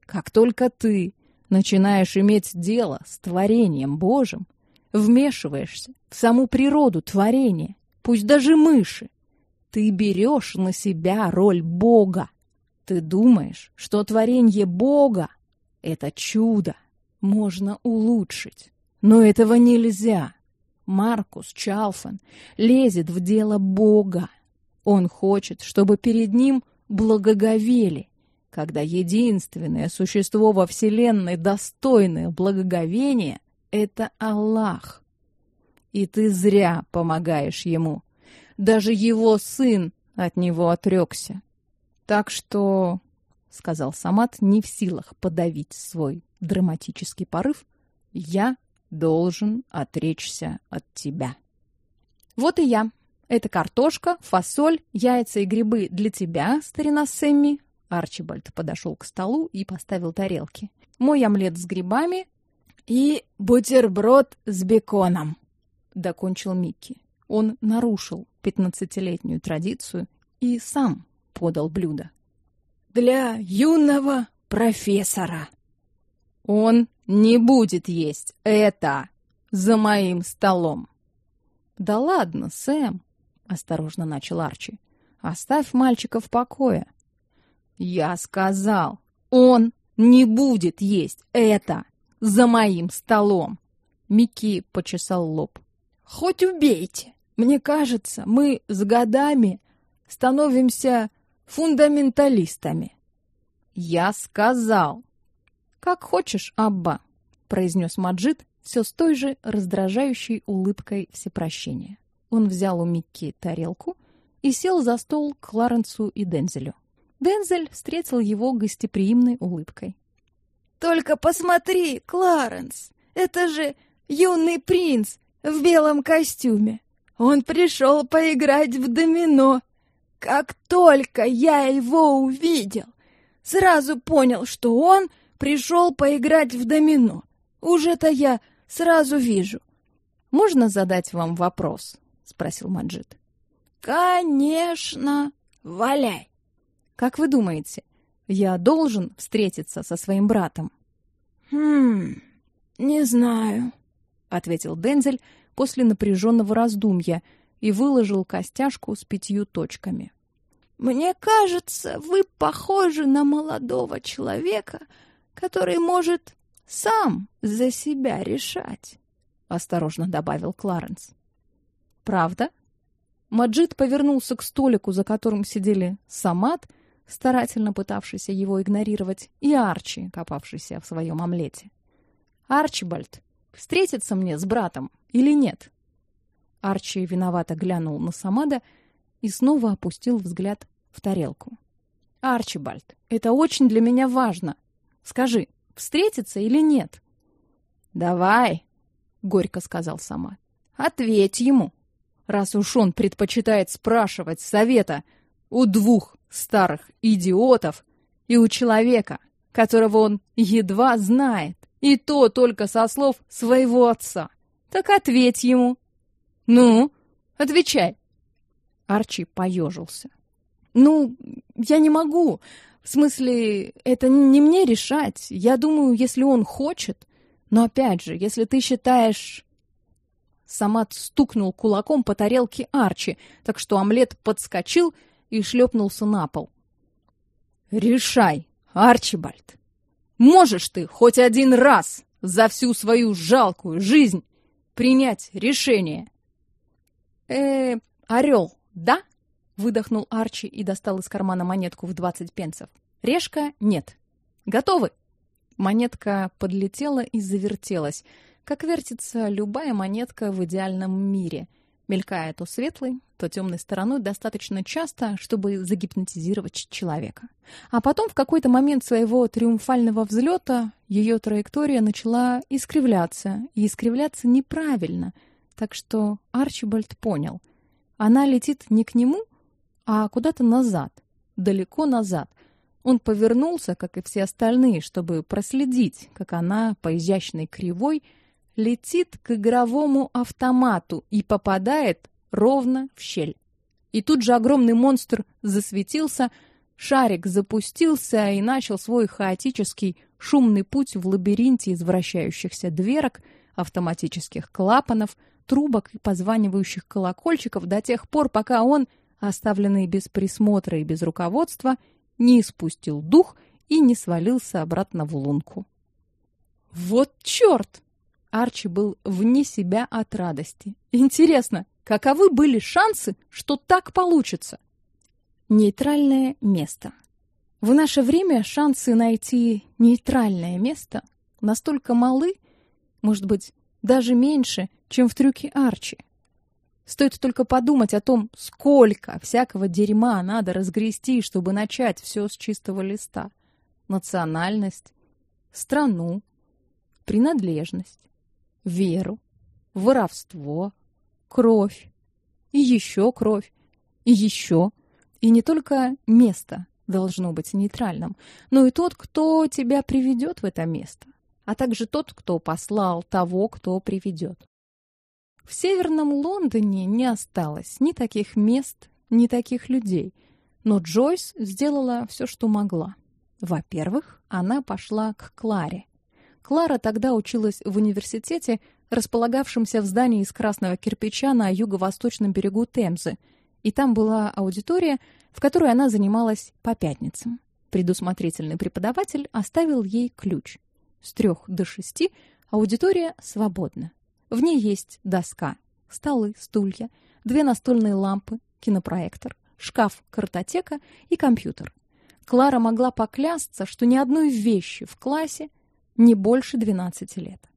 Как только ты начинаешь иметь дело с творением Божьим, вмешиваешься в саму природу творения, пусть даже мыши, ты берешь на себя роль Бога. Ты думаешь, что творение Бога — это чудо, можно улучшить. Но этого нельзя. Маркус Чалфан лезет в дело Бога. Он хочет, чтобы перед ним благоговели, когда единственное существо во Вселенной, достойное благоговения, — это Аллах. И ты зря помогаешь ему. Даже его сын от него отрекся. Так что, — сказал Самат, не в силах подавить свой драматический порыв, — я должен отречься от тебя. Вот и я, это картошка, фасоль, яйца и грибы для тебя, старина Сэмми. Арчибальд подошел к столу и поставил тарелки. Мой омлет с грибами и бутерброд с беконом, докончил Микки. Он нарушил пятнадцатилетнюю традицию и сам подал блюдо. Для юного профессора. Он не будет есть это за моим столом. Да ладно, Сэм, осторожно начал Арчи. Оставь мальчика в покое. Я сказал, он не будет есть это за моим столом. Микки почесал лоб. Хоть убейте. Мне кажется, мы с годами становимся фундаменталистами. Я сказал. Как хочешь, Абба, произнес Маджид все с той же раздражающей улыбкой всепрощения. Он взял у Микки тарелку и сел за стол к Кларенсу и Дензелю. Дензель встретил его гостеприимной улыбкой. «Только посмотри, Кларенс! Это же юный принц в белом костюме! Он пришел поиграть в домино! Как только я его увидел, сразу понял, что он пришел поиграть в домино. Уже-то я сразу вижу. Можно задать вам вопрос? спросил Маджид. Конечно, валяй. Как вы думаете, я должен встретиться со своим братом? Хм, не знаю, ответил Дензель после напряженного раздумья и выложил костяшку с пятью точками. Мне кажется, вы похожи на молодого человека, который может сам за себя решать, осторожно добавил Кларенс. Правда? Маджид повернулся к столику, за которым сидели Самат, старательно пытавшийся его игнорировать, и Арчи, копавшийся в своем омлете. Арчибальд, встретиться мне с братом или нет? Арчи виновато глянул на Самада и снова опустил взгляд в тарелку. Арчибальд, это очень для меня важно. Скажи, встретиться или нет? Давай, горько сказал Сама. Ответь ему, раз уж он предпочитает спрашивать совета у двух старых идиотов и у человека, которого он едва знает, и то только со слов своего отца. Так ответь ему. Ну, отвечай. Арчи поежился. Ну, я не могу. В смысле, это не мне решать. Я думаю, если он хочет. Но опять же, если ты считаешь... Самат стукнул кулаком по тарелке Арчи, так что омлет подскочил и шлепнулся на пол. «Решай, Арчибальд! Можешь ты хоть один раз за всю свою жалкую жизнь принять решение?» «Э, орел, да?» Выдохнул Арчи и достал из кармана монетку в двадцать пенсов. Решка нет. Готовы? Монетка подлетела и завертелась, как вертится любая монетка в идеальном мире, мелькая то светлой, то темной стороной достаточно часто, чтобы загипнотизировать человека. А потом в какой-то момент своего триумфального взлета ее траектория начала искривляться, и искривляться неправильно. Так что Арчибальд понял. Она летит не к нему, а куда-то назад, далеко назад. Он повернулся, как и все остальные, чтобы проследить, как она по изящной кривой летит к игровому автомату и попадает ровно в щель. И тут же огромный монстр засветился, шарик запустился и начал свой хаотический шумный путь в лабиринте из вращающихся дверок, автоматических клапанов, трубок и позванивающих колокольчиков до тех пор, пока он оставленный без присмотра и без руководства, не испустил дух и не свалился обратно в лунку. Вот чёрт! Арчи был вне себя от радости. Интересно, каковы были шансы, что так получится? Нейтральное место. В наше время шансы найти нейтральное место настолько малы, может быть, даже меньше, чем в трюке Арчи. Стоит только подумать о том, сколько всякого дерьма надо разгрести, чтобы начать все с чистого листа. Национальность, страну, принадлежность, веру, воровство, кровь, и еще кровь, и еще. И не только место должно быть нейтральным, но и тот, кто тебя приведет в это место, а также тот, кто послал того, кто приведет. В северном Лондоне не осталось ни таких мест, ни таких людей. Но Джойс сделала все, что могла. Во-первых, она пошла к Кларе. Клара тогда училась в университете, располагавшемся в здании из красного кирпича на юго-восточном берегу Темзы, и там была аудитория, в которой она занималась по пятницам. Предусмотрительный преподаватель оставил ей ключ. С трех до шести аудитория свободна. В ней есть доска, столы, стулья, две настольные лампы, кинопроектор, шкаф, картотека и компьютер. Клара могла поклясться, что ни одной вещи в классе не больше 12 лет.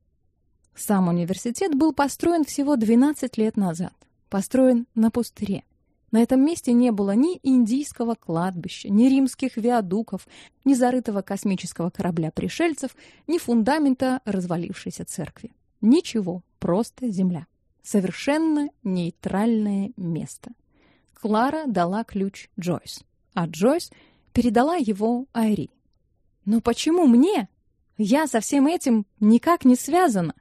Сам университет был построен всего 12 лет назад. Построен на пустыре. На этом месте не было ни индийского кладбища, ни римских виадуков, ни зарытого космического корабля пришельцев, ни фундамента развалившейся церкви. Ничего, просто земля. Совершенно нейтральное место. Клара дала ключ Джойс, а Джойс передала его Айри. Но почему мне? Я со всем этим никак не связана.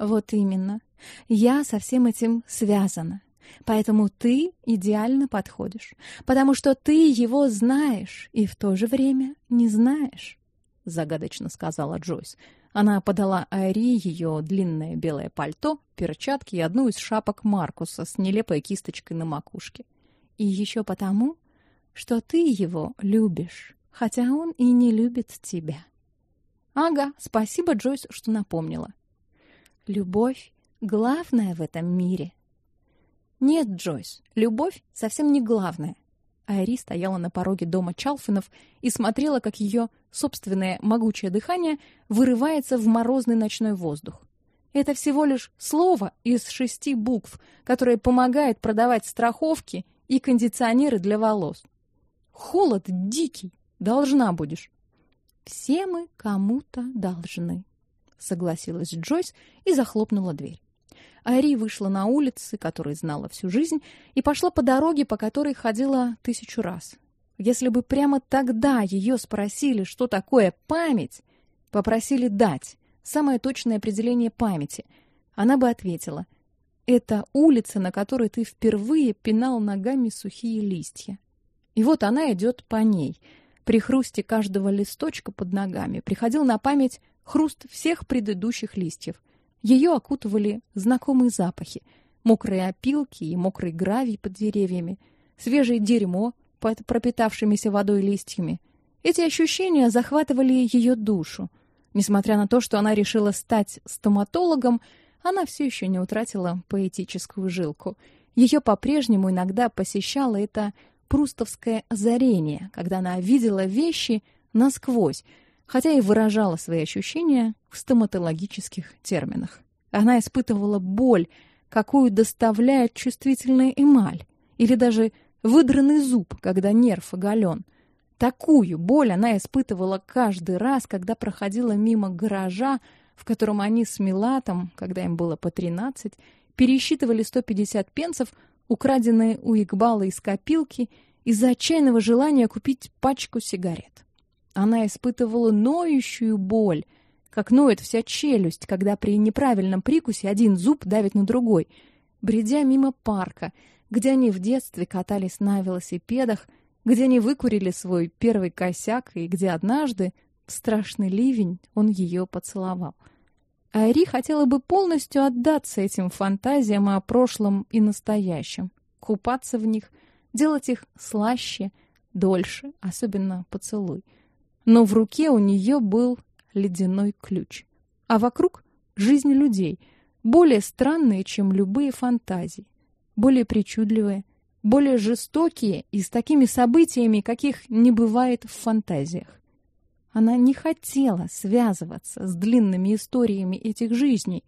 Вот именно. Я со всем этим связана. Поэтому ты идеально подходишь, потому что ты его знаешь и в то же время не знаешь, загадочно сказала Джойс. Она подала Айри ее длинное белое пальто, перчатки и одну из шапок Маркуса с нелепой кисточкой на макушке. И еще потому, что ты его любишь, хотя он и не любит тебя. Ага, спасибо, Джойс, что напомнила. Любовь главное в этом мире. Нет, Джойс, любовь совсем не главное. Айри стояла на пороге дома Чалфинов и смотрела, как ее собственное могучее дыхание вырывается в морозный ночной воздух. Это всего лишь слово из шести букв, которое помогает продавать страховки и кондиционеры для волос. Холод дикий, должна будешь. Все мы кому-то должны, согласилась Джойс и захлопнула дверь. Ари вышла на улицы, которые знала всю жизнь, и пошла по дороге, по которой ходила тысячу раз. Если бы прямо тогда ее спросили, что такое память, попросили дать самое точное определение памяти, она бы ответила: это улица, на которой ты впервые пинал ногами сухие листья. И вот она идет по ней. При хрусте каждого листочка под ногами приходил на память хруст всех предыдущих листьев. Ее окутывали знакомые запахи: мокрые опилки и мокрый гравий под деревьями, свежее дерьмо под пропитавшимися водой листьями. Эти ощущения захватывали ее душу. Несмотря на то, что она решила стать стоматологом, она все еще не утратила поэтическую жилку. Ее по-прежнему иногда посещало это прустовское озарение, когда она видела вещи насквозь, хотя и выражала свои ощущения в стоматологических терминах. Она испытывала боль, какую доставляет чувствительная эмаль, или даже выдранный зуб, когда нерв оголен. Такую боль она испытывала каждый раз, когда проходила мимо гаража, в котором они с Милатом, когда им было по тринадцать, пересчитывали 150 пенсов украденные у Игбала из копилки из-за отчаянного желания купить пачку сигарет. Она испытывала ноющую боль, как ноет вся челюсть, когда при неправильном прикусе один зуб давит на другой. Бредя мимо парка, где они в детстве катались на велосипедах, где они выкурили свой первый косяк и где однажды, в страшный ливень, он ее поцеловал. Айри хотела бы полностью отдаться этим фантазиям о прошлом и настоящем, купаться в них, делать их слаще, дольше, особенно поцелуй. Но в руке у нее был ледяной ключ, а вокруг жизнь людей, более странные, чем любые фантазии, более причудливые, более жестокие и с такими событиями, каких не бывает в фантазиях. Она не хотела связываться с длинными историями этих жизней,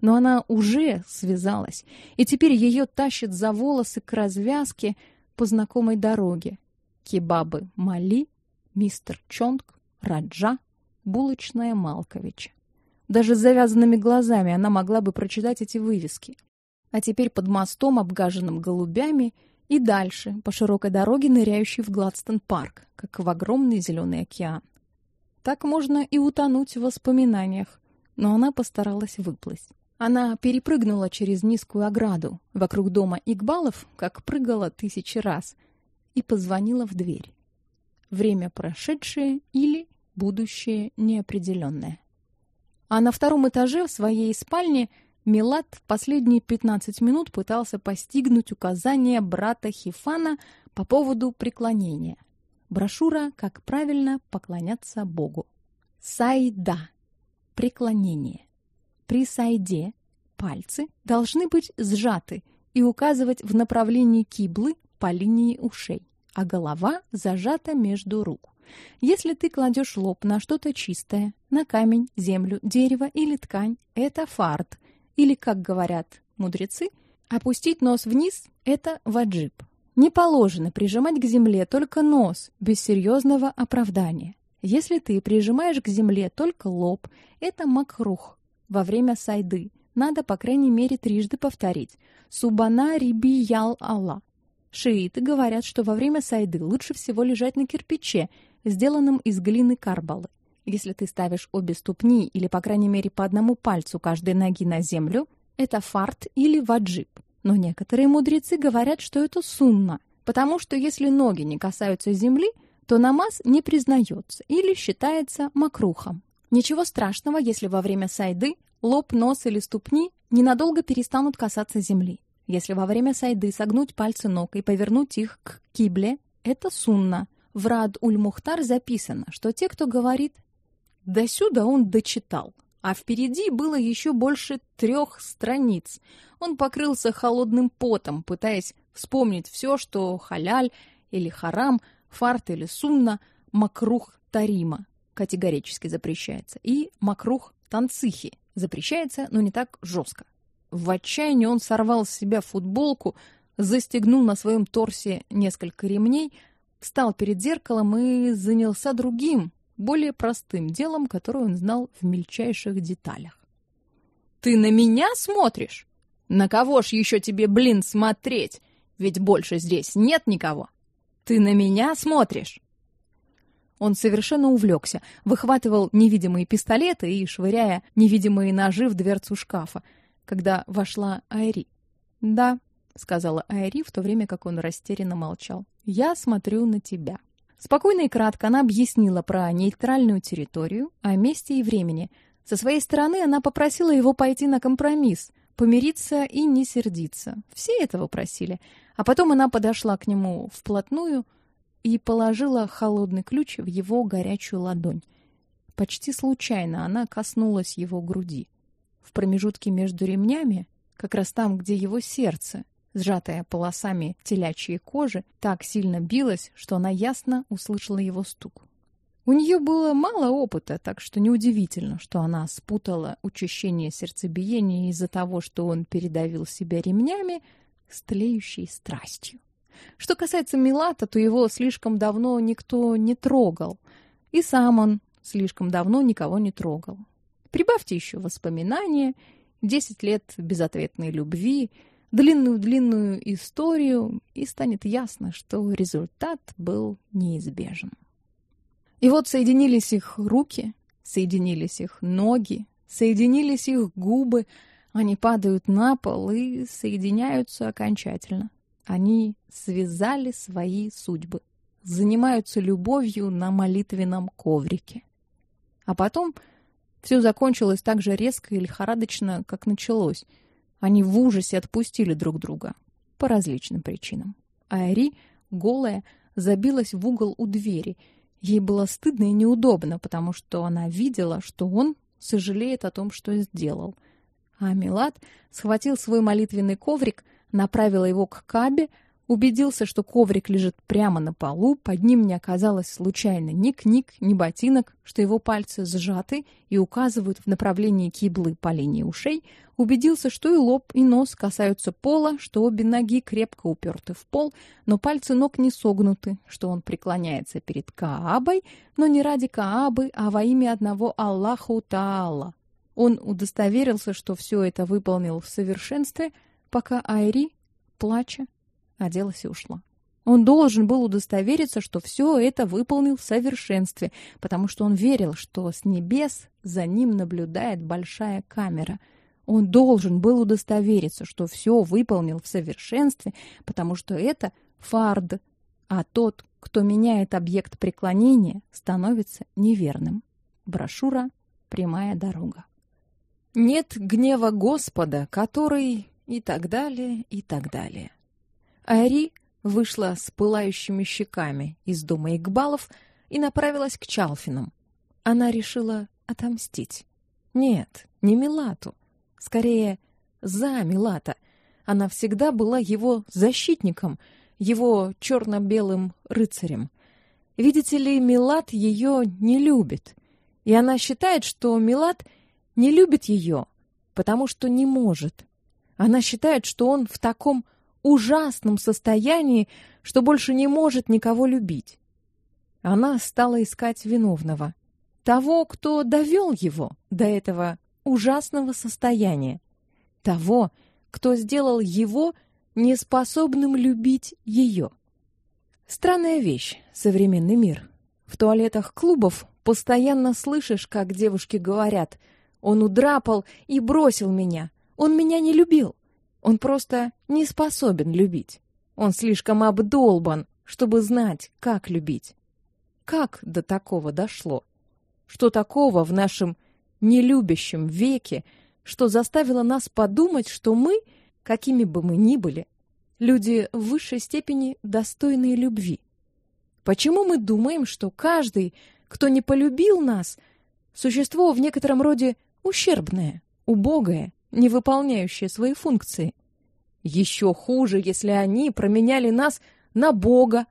но она уже связалась, и теперь ее тащат за волосы к развязке по знакомой дороге. Кебабы Мали, мистер Чонг, Раджа, булочная Малковича. Даже с завязанными глазами она могла бы прочитать эти вывески. А теперь под мостом, обгаженным голубями, и дальше по широкой дороге, ныряющей в Гладстон-парк, как в огромный зеленый океан. Так можно и утонуть в воспоминаниях, но она постаралась выплыть. Она перепрыгнула через низкую ограду вокруг дома Игбалов, как прыгала тысячи раз, и позвонила в дверь. Время прошедшее или будущее неопределенное. А на втором этаже в своей спальне Милат в последние 15 минут пытался постигнуть указания брата Хифана по поводу преклонения. Брошюра «Как правильно поклоняться Богу». Сайда. Преклонение. При сайде пальцы должны быть сжаты и указывать в направлении киблы по линии ушей, а голова зажата между рук. Если ты кладешь лоб на что-то чистое, на камень, землю, дерево или ткань, это фард, или, как говорят мудрецы, опустить нос вниз – это ваджиб. Не положено прижимать к земле только нос, без серьезного оправдания. Если ты прижимаешь к земле только лоб, это макрух. Во время сайды надо, по крайней мере, трижды повторить «Субана риби ял Алла». Шииты говорят, что во время сайды лучше всего лежать на кирпиче, сделанном из глины карбалы. Если ты ставишь обе ступни или, по крайней мере, по одному пальцу каждой ноги на землю, это фарт или ваджиб. Но некоторые мудрецы говорят, что это сунна, потому что если ноги не касаются земли, то намаз не признается или считается макрухом. Ничего страшного, если во время сайды лоб, нос или ступни ненадолго перестанут касаться земли. Если во время сайды согнуть пальцы ног и повернуть их к кибле, это сунна. В Рад-уль-Мухтар записано, что те, кто говорит «до сюда он дочитал», а впереди было еще больше трех страниц. Он покрылся холодным потом, пытаясь вспомнить все, что халяль или харам, фарт или сунна, макрух тарима категорически запрещается, и макрух танцихи запрещается, но не так жестко. В отчаянии он сорвал с себя футболку, застегнул на своем торсе несколько ремней, встал перед зеркалом и занялся другим, более простым делом, которое он знал в мельчайших деталях. «Ты на меня смотришь? На кого ж еще тебе, блин, смотреть? Ведь больше здесь нет никого. Ты на меня смотришь?» Он совершенно увлекся, выхватывал невидимые пистолеты и, швыряя невидимые ножи в дверцу шкафа, когда вошла Айри. «Да», — сказала Айри, в то время как он растерянно молчал. «Я смотрю на тебя». Спокойно и кратко она объяснила про нейтральную территорию, о месте и времени. Со своей стороны она попросила его пойти на компромисс, помириться и не сердиться. Все этого просили. А потом она подошла к нему вплотную и положила холодный ключ в его горячую ладонь. Почти случайно она коснулась его груди в промежутке между ремнями, как раз там, где его сердце, сжатое полосами телячьей кожи, так сильно билось, что она ясно услышала его стук. У нее было мало опыта, так что неудивительно, что она спутала учащение сердцебиения из-за того, что он передавил себя ремнями, с тлеющей страстью. Что касается Милата, то его слишком давно никто не трогал, и сам он слишком давно никого не трогал. Прибавьте еще воспоминания, 10 лет безответной любви, длинную-длинную историю, и станет ясно, что результат был неизбежен. И вот соединились их руки, соединились их ноги, соединились их губы, они падают на пол и соединяются окончательно. Они связали свои судьбы, занимаются любовью на молитвенном коврике. А потом все закончилось так же резко и лихорадочно, как началось. Они в ужасе отпустили друг друга. По различным причинам. Айри, голая, забилась в угол у двери. Ей было стыдно и неудобно, потому что она видела, что он сожалеет о том, что сделал. А Милад схватил свой молитвенный коврик, направил его к Кабе, убедился, что коврик лежит прямо на полу, под ним не оказалось случайно ни книг, ни ботинок, что его пальцы сжаты и указывают в направлении киблы по линии ушей, убедился, что и лоб, и нос касаются пола, что обе ноги крепко уперты в пол, но пальцы ног не согнуты, что он преклоняется перед Каабой, но не ради Каабы, а во имя одного Аллаху Таала. Он удостоверился, что все это выполнил в совершенстве, пока Айри, плача, оделась и ушла. Он должен был удостовериться, что все это выполнил в совершенстве, потому что он верил, что с небес за ним наблюдает большая камера. Он должен был удостовериться, что все выполнил в совершенстве, потому что это фард, а тот, кто меняет объект преклонения, становится неверным. Брошюра «Прямая дорога». Нет гнева Господа, который и так далее, и так далее. Ари вышла с пылающими щеками из дома Игбалов и направилась к Чалфинам. Она решила отомстить. Нет, не Милату, скорее за Милата. Она всегда была его защитником, его черно белым рыцарем. Видите ли, Милат ее не любит. И она считает, что Милат не любит ее, потому что не может. Она считает, что он в таком ужасном состоянии, что больше не может никого любить. Она стала искать виновного, того, кто довел его до этого ужасного состояния, того, кто сделал его неспособным любить ее. Странная вещь современный мир. В туалетах клубов постоянно слышишь, как девушки говорят: "Он удрапал и бросил меня. Он меня не любил. Он просто не способен любить. Он слишком обдолбан, чтобы знать, как любить". Как до такого дошло? Что такого в нашем нелюбящем веке, что заставило нас подумать, что мы, какими бы мы ни были, люди в высшей степени достойные любви? Почему мы думаем, что каждый, кто не полюбил нас, существо в некотором роде ущербное, убогое, не выполняющее свои функции? Еще хуже, если они променяли нас на Бога,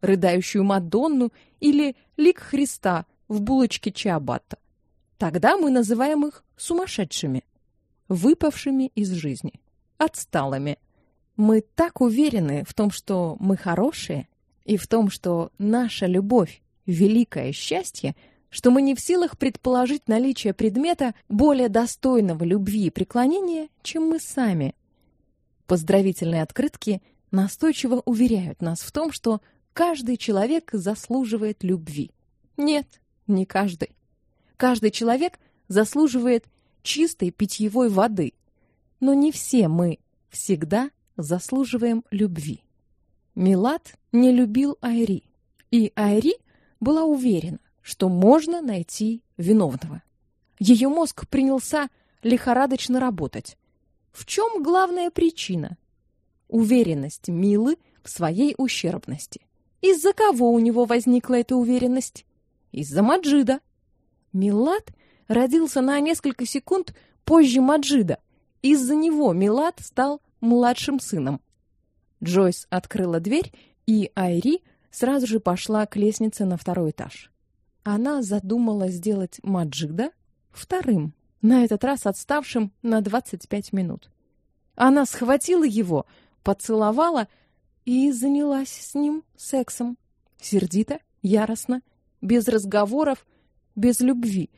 рыдающую Мадонну или лик Христа в булочке чиабатта. Тогда мы называем их сумасшедшими, выпавшими из жизни, отсталыми. Мы так уверены в том, что мы хорошие, и в том, что наша любовь великое счастье, что мы не в силах предположить наличие предмета более достойного любви и преклонения, чем мы сами. Поздравительные открытки настойчиво уверяют нас в том, что каждый человек заслуживает любви. Нет, не каждый. Каждый человек заслуживает чистой питьевой воды, но не все мы всегда заслуживаем любви. Милат не любил Айри, и Айри была уверена, что можно найти виновного. Ее мозг принялся лихорадочно работать. В чем главная причина? Уверенность Милы в своей ущербности. Из-за кого у него возникла эта уверенность? Из-за Маджида. Милат родился на несколько секунд позже Маджида. Из-за него Милат стал младшим сыном. Джойс открыла дверь, и Айри сразу же пошла к лестнице на второй этаж. Она задумала сделать Маджида вторым, на этот раз отставшим на 25 минут. Она схватила его, поцеловала и занялась с ним сексом. Сердито, яростно, без разговоров, без любви.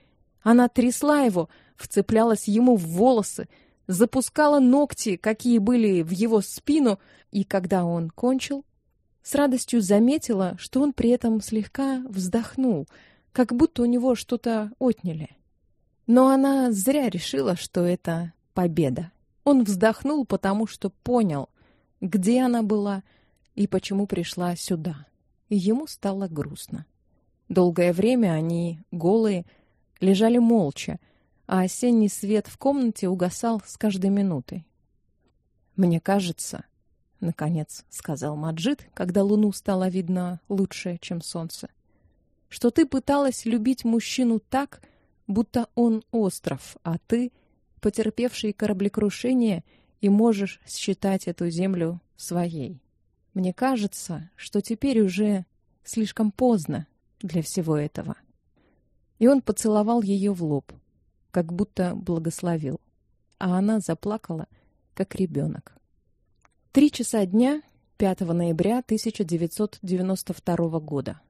Она трясла его, вцеплялась ему в волосы, запускала ногти, какие были в его спину, и когда он кончил, с радостью заметила, что он при этом слегка вздохнул, как будто у него что-то отняли. Но она зря решила, что это победа. Он вздохнул, потому что понял, где она была и почему пришла сюда. И ему стало грустно. Долгое время они, голые, лежали молча, а осенний свет в комнате угасал с каждой минутой. Мне кажется, наконец сказал Маджид, когда луну стало видно лучше, чем солнце, что ты пыталась любить мужчину так, будто он остров, а ты потерпевший кораблекрушение и можешь считать эту землю своей. Мне кажется, что теперь уже слишком поздно для всего этого. И он поцеловал ее в лоб как будто благословил, а она заплакала, как ребенок. Три часа дня 5 ноября 1992 года.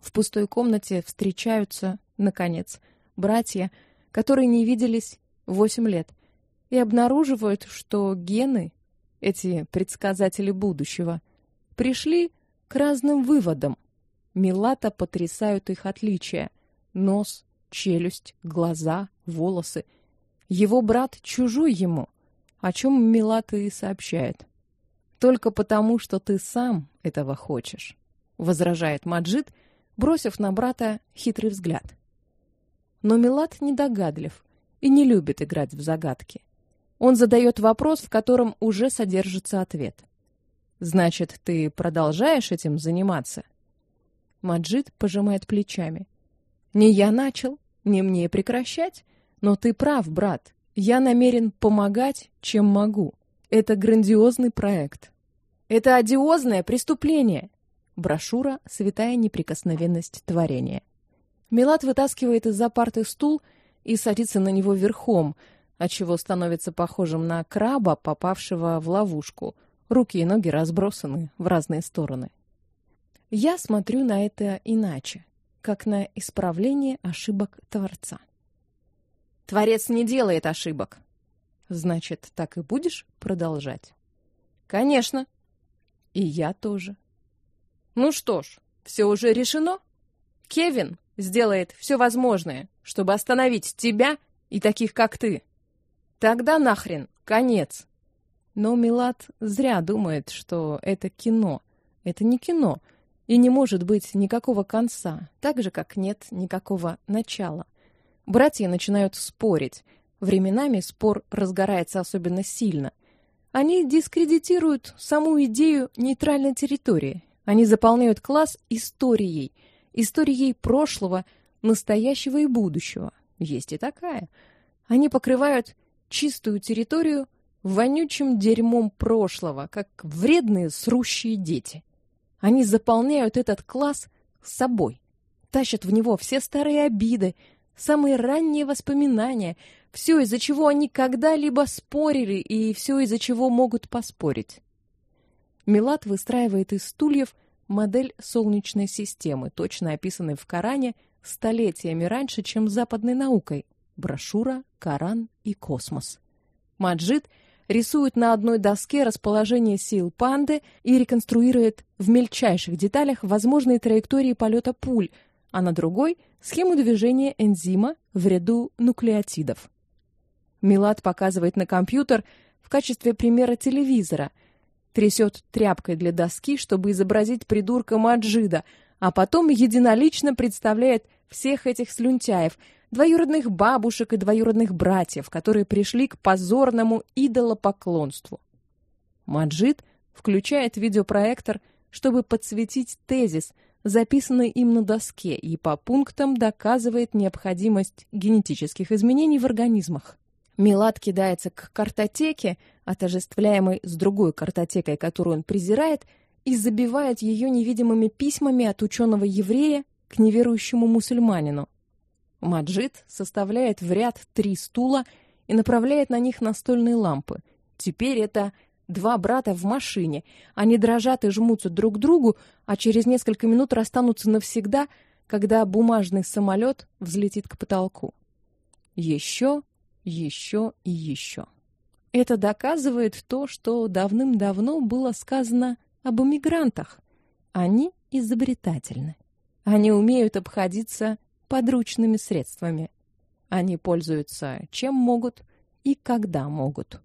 В пустой комнате встречаются, наконец, братья, которые не виделись восемь лет, и обнаруживают, что гены, эти предсказатели будущего, пришли к разным выводам. Милата потрясают их отличия: нос, челюсть, глаза, волосы. Его брат чужой ему, о чем Милата и сообщает. Только потому, что ты сам этого хочешь, возражает Маджид, бросив на брата хитрый взгляд. Но Милат недогадлив и не любит играть в загадки. Он задает вопрос, в котором уже содержится ответ. Значит, ты продолжаешь этим заниматься? Маджид пожимает плечами. Не я начал, не мне прекращать, но ты прав, брат. Я намерен помогать, чем могу. Это грандиозный проект. Это одиозное преступление. Брошюра Святая неприкосновенность творения. Милат вытаскивает из-за парты стул и садится на него верхом, отчего становится похожим на краба, попавшего в ловушку. Руки и ноги разбросаны в разные стороны. Я смотрю на это иначе, как на исправление ошибок Творца. Творец не делает ошибок. Значит, так и будешь продолжать? Конечно. И я тоже. Ну что ж, все уже решено. Кевин сделает все возможное, чтобы остановить тебя и таких, как ты. Тогда нахрен конец. Но Милат зря думает, что это кино. Это не кино, и не может быть никакого конца, так же как нет никакого начала. Братья начинают спорить. Временами спор разгорается особенно сильно. Они дискредитируют саму идею нейтральной территории. Они заполняют класс историей, историей прошлого, настоящего и будущего. Есть и такая. Они покрывают чистую территорию вонючим дерьмом прошлого, как вредные срущие дети. Они заполняют этот класс собой, тащат в него все старые обиды, самые ранние воспоминания, все, из-за чего они когда-либо спорили и все, из-за чего могут поспорить. Милат выстраивает из стульев модель солнечной системы, точно описанной в Коране столетиями раньше, чем западной наукой. Брошюра, Коран и космос. Маджид рисует на одной доске расположение сил панды и реконструирует в мельчайших деталях возможные траектории полета пуль, а на другой схему движения энзима в ряду нуклеотидов. Милад показывает на компьютер в качестве примера телевизора, трясет тряпкой для доски, чтобы изобразить придурка Маджида, а потом единолично представляет всех этих слюнтяев, двоюродных бабушек и двоюродных братьев, которые пришли к позорному идолопоклонству. Маджид включает видеопроектор, чтобы подсветить тезис – записанный им на доске, и по пунктам доказывает необходимость генетических изменений в организмах. Милад кидается к картотеке, отождествляемой с другой картотекой, которую он презирает, и забивает ее невидимыми письмами от ученого еврея к неверующему мусульманину. Маджид составляет в ряд три стула и направляет на них настольные лампы. Теперь это Два брата в машине. Они дрожат и жмутся друг к другу, а через несколько минут расстанутся навсегда, когда бумажный самолет взлетит к потолку. Еще, еще и еще. Это доказывает то, что давным-давно было сказано об эмигрантах. Они изобретательны. Они умеют обходиться подручными средствами. Они пользуются чем могут и когда могут.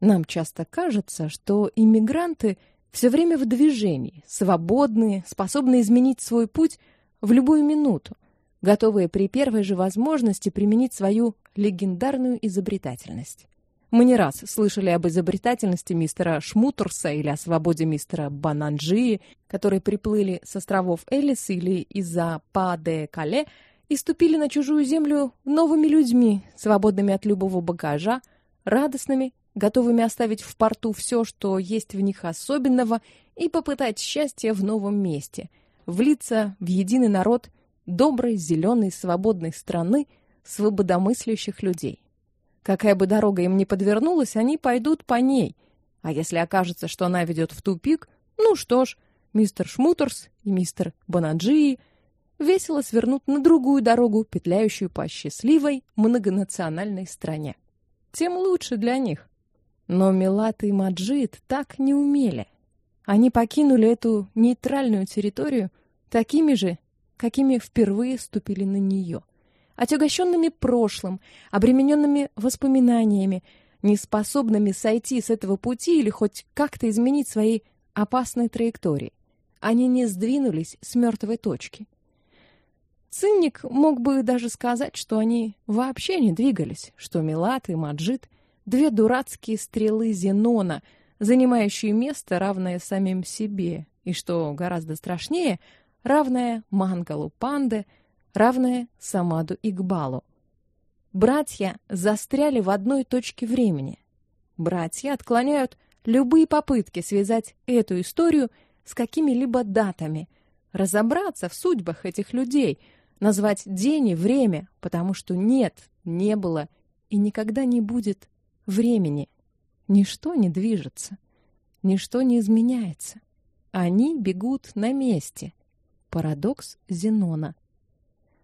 Нам часто кажется, что иммигранты все время в движении, свободные, способные изменить свой путь в любую минуту, готовые при первой же возможности применить свою легендарную изобретательность. Мы не раз слышали об изобретательности мистера Шмутерса или о свободе мистера Бананджи, которые приплыли с островов Элис или из-за Па-де-Кале и ступили на чужую землю новыми людьми, свободными от любого багажа, радостными готовыми оставить в порту все, что есть в них особенного, и попытать счастье в новом месте, влиться в единый народ доброй, зеленой, свободной страны свободомыслящих людей. Какая бы дорога им ни подвернулась, они пойдут по ней. А если окажется, что она ведет в тупик, ну что ж, мистер Шмутерс и мистер Бонаджи весело свернут на другую дорогу, петляющую по счастливой многонациональной стране. Тем лучше для них. Но Милат и Маджид так не умели. Они покинули эту нейтральную территорию такими же, какими впервые ступили на нее, отягощенными прошлым, обремененными воспоминаниями, неспособными сойти с этого пути или хоть как-то изменить свои опасные траектории. Они не сдвинулись с мертвой точки. Цинник мог бы даже сказать, что они вообще не двигались, что Милат и Маджид — две дурацкие стрелы Зенона, занимающие место, равное самим себе, и, что гораздо страшнее, равное Мангалу Панде, равное Самаду Игбалу. Братья застряли в одной точке времени. Братья отклоняют любые попытки связать эту историю с какими-либо датами, разобраться в судьбах этих людей, назвать день и время, потому что нет, не было и никогда не будет времени. Ничто не движется, ничто не изменяется. Они бегут на месте. Парадокс Зенона.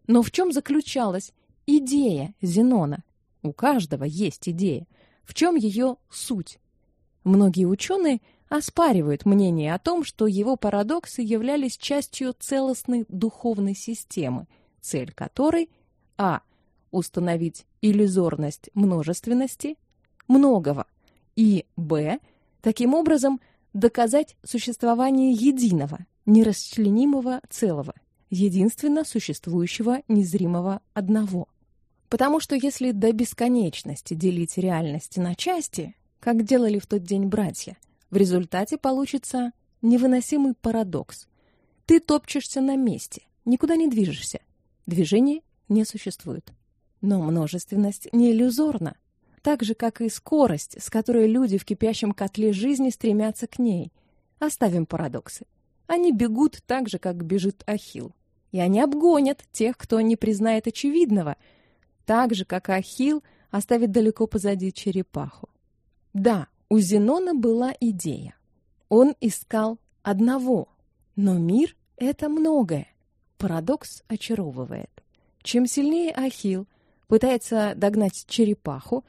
Но в чем заключалась идея Зенона? У каждого есть идея. В чем ее суть? Многие ученые оспаривают мнение о том, что его парадоксы являлись частью целостной духовной системы, цель которой а установить иллюзорность множественности многого и б таким образом доказать существование единого, нерасчленимого целого, единственно существующего незримого одного. Потому что если до бесконечности делить реальность на части, как делали в тот день братья, в результате получится невыносимый парадокс. Ты топчешься на месте, никуда не движешься. Движение не существует. Но множественность не иллюзорна, так же как и скорость, с которой люди в кипящем котле жизни стремятся к ней. Оставим парадоксы. Они бегут так же, как бежит Ахилл. И они обгонят тех, кто не признает очевидного, так же, как Ахилл оставит далеко позади черепаху. Да, у Зенона была идея. Он искал одного, но мир — это многое. Парадокс очаровывает. Чем сильнее Ахилл пытается догнать черепаху,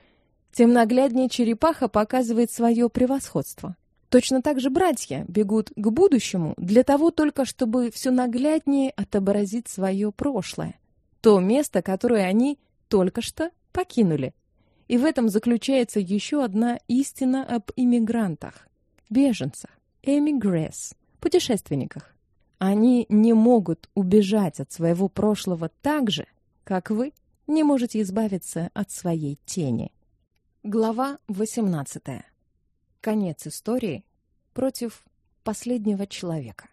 тем нагляднее черепаха показывает свое превосходство. Точно так же братья бегут к будущему для того только, чтобы все нагляднее отобразить свое прошлое, то место, которое они только что покинули. И в этом заключается еще одна истина об иммигрантах, беженцах, эмигресс, путешественниках. Они не могут убежать от своего прошлого так же, как вы не можете избавиться от своей тени. Глава 18. Конец истории против последнего человека.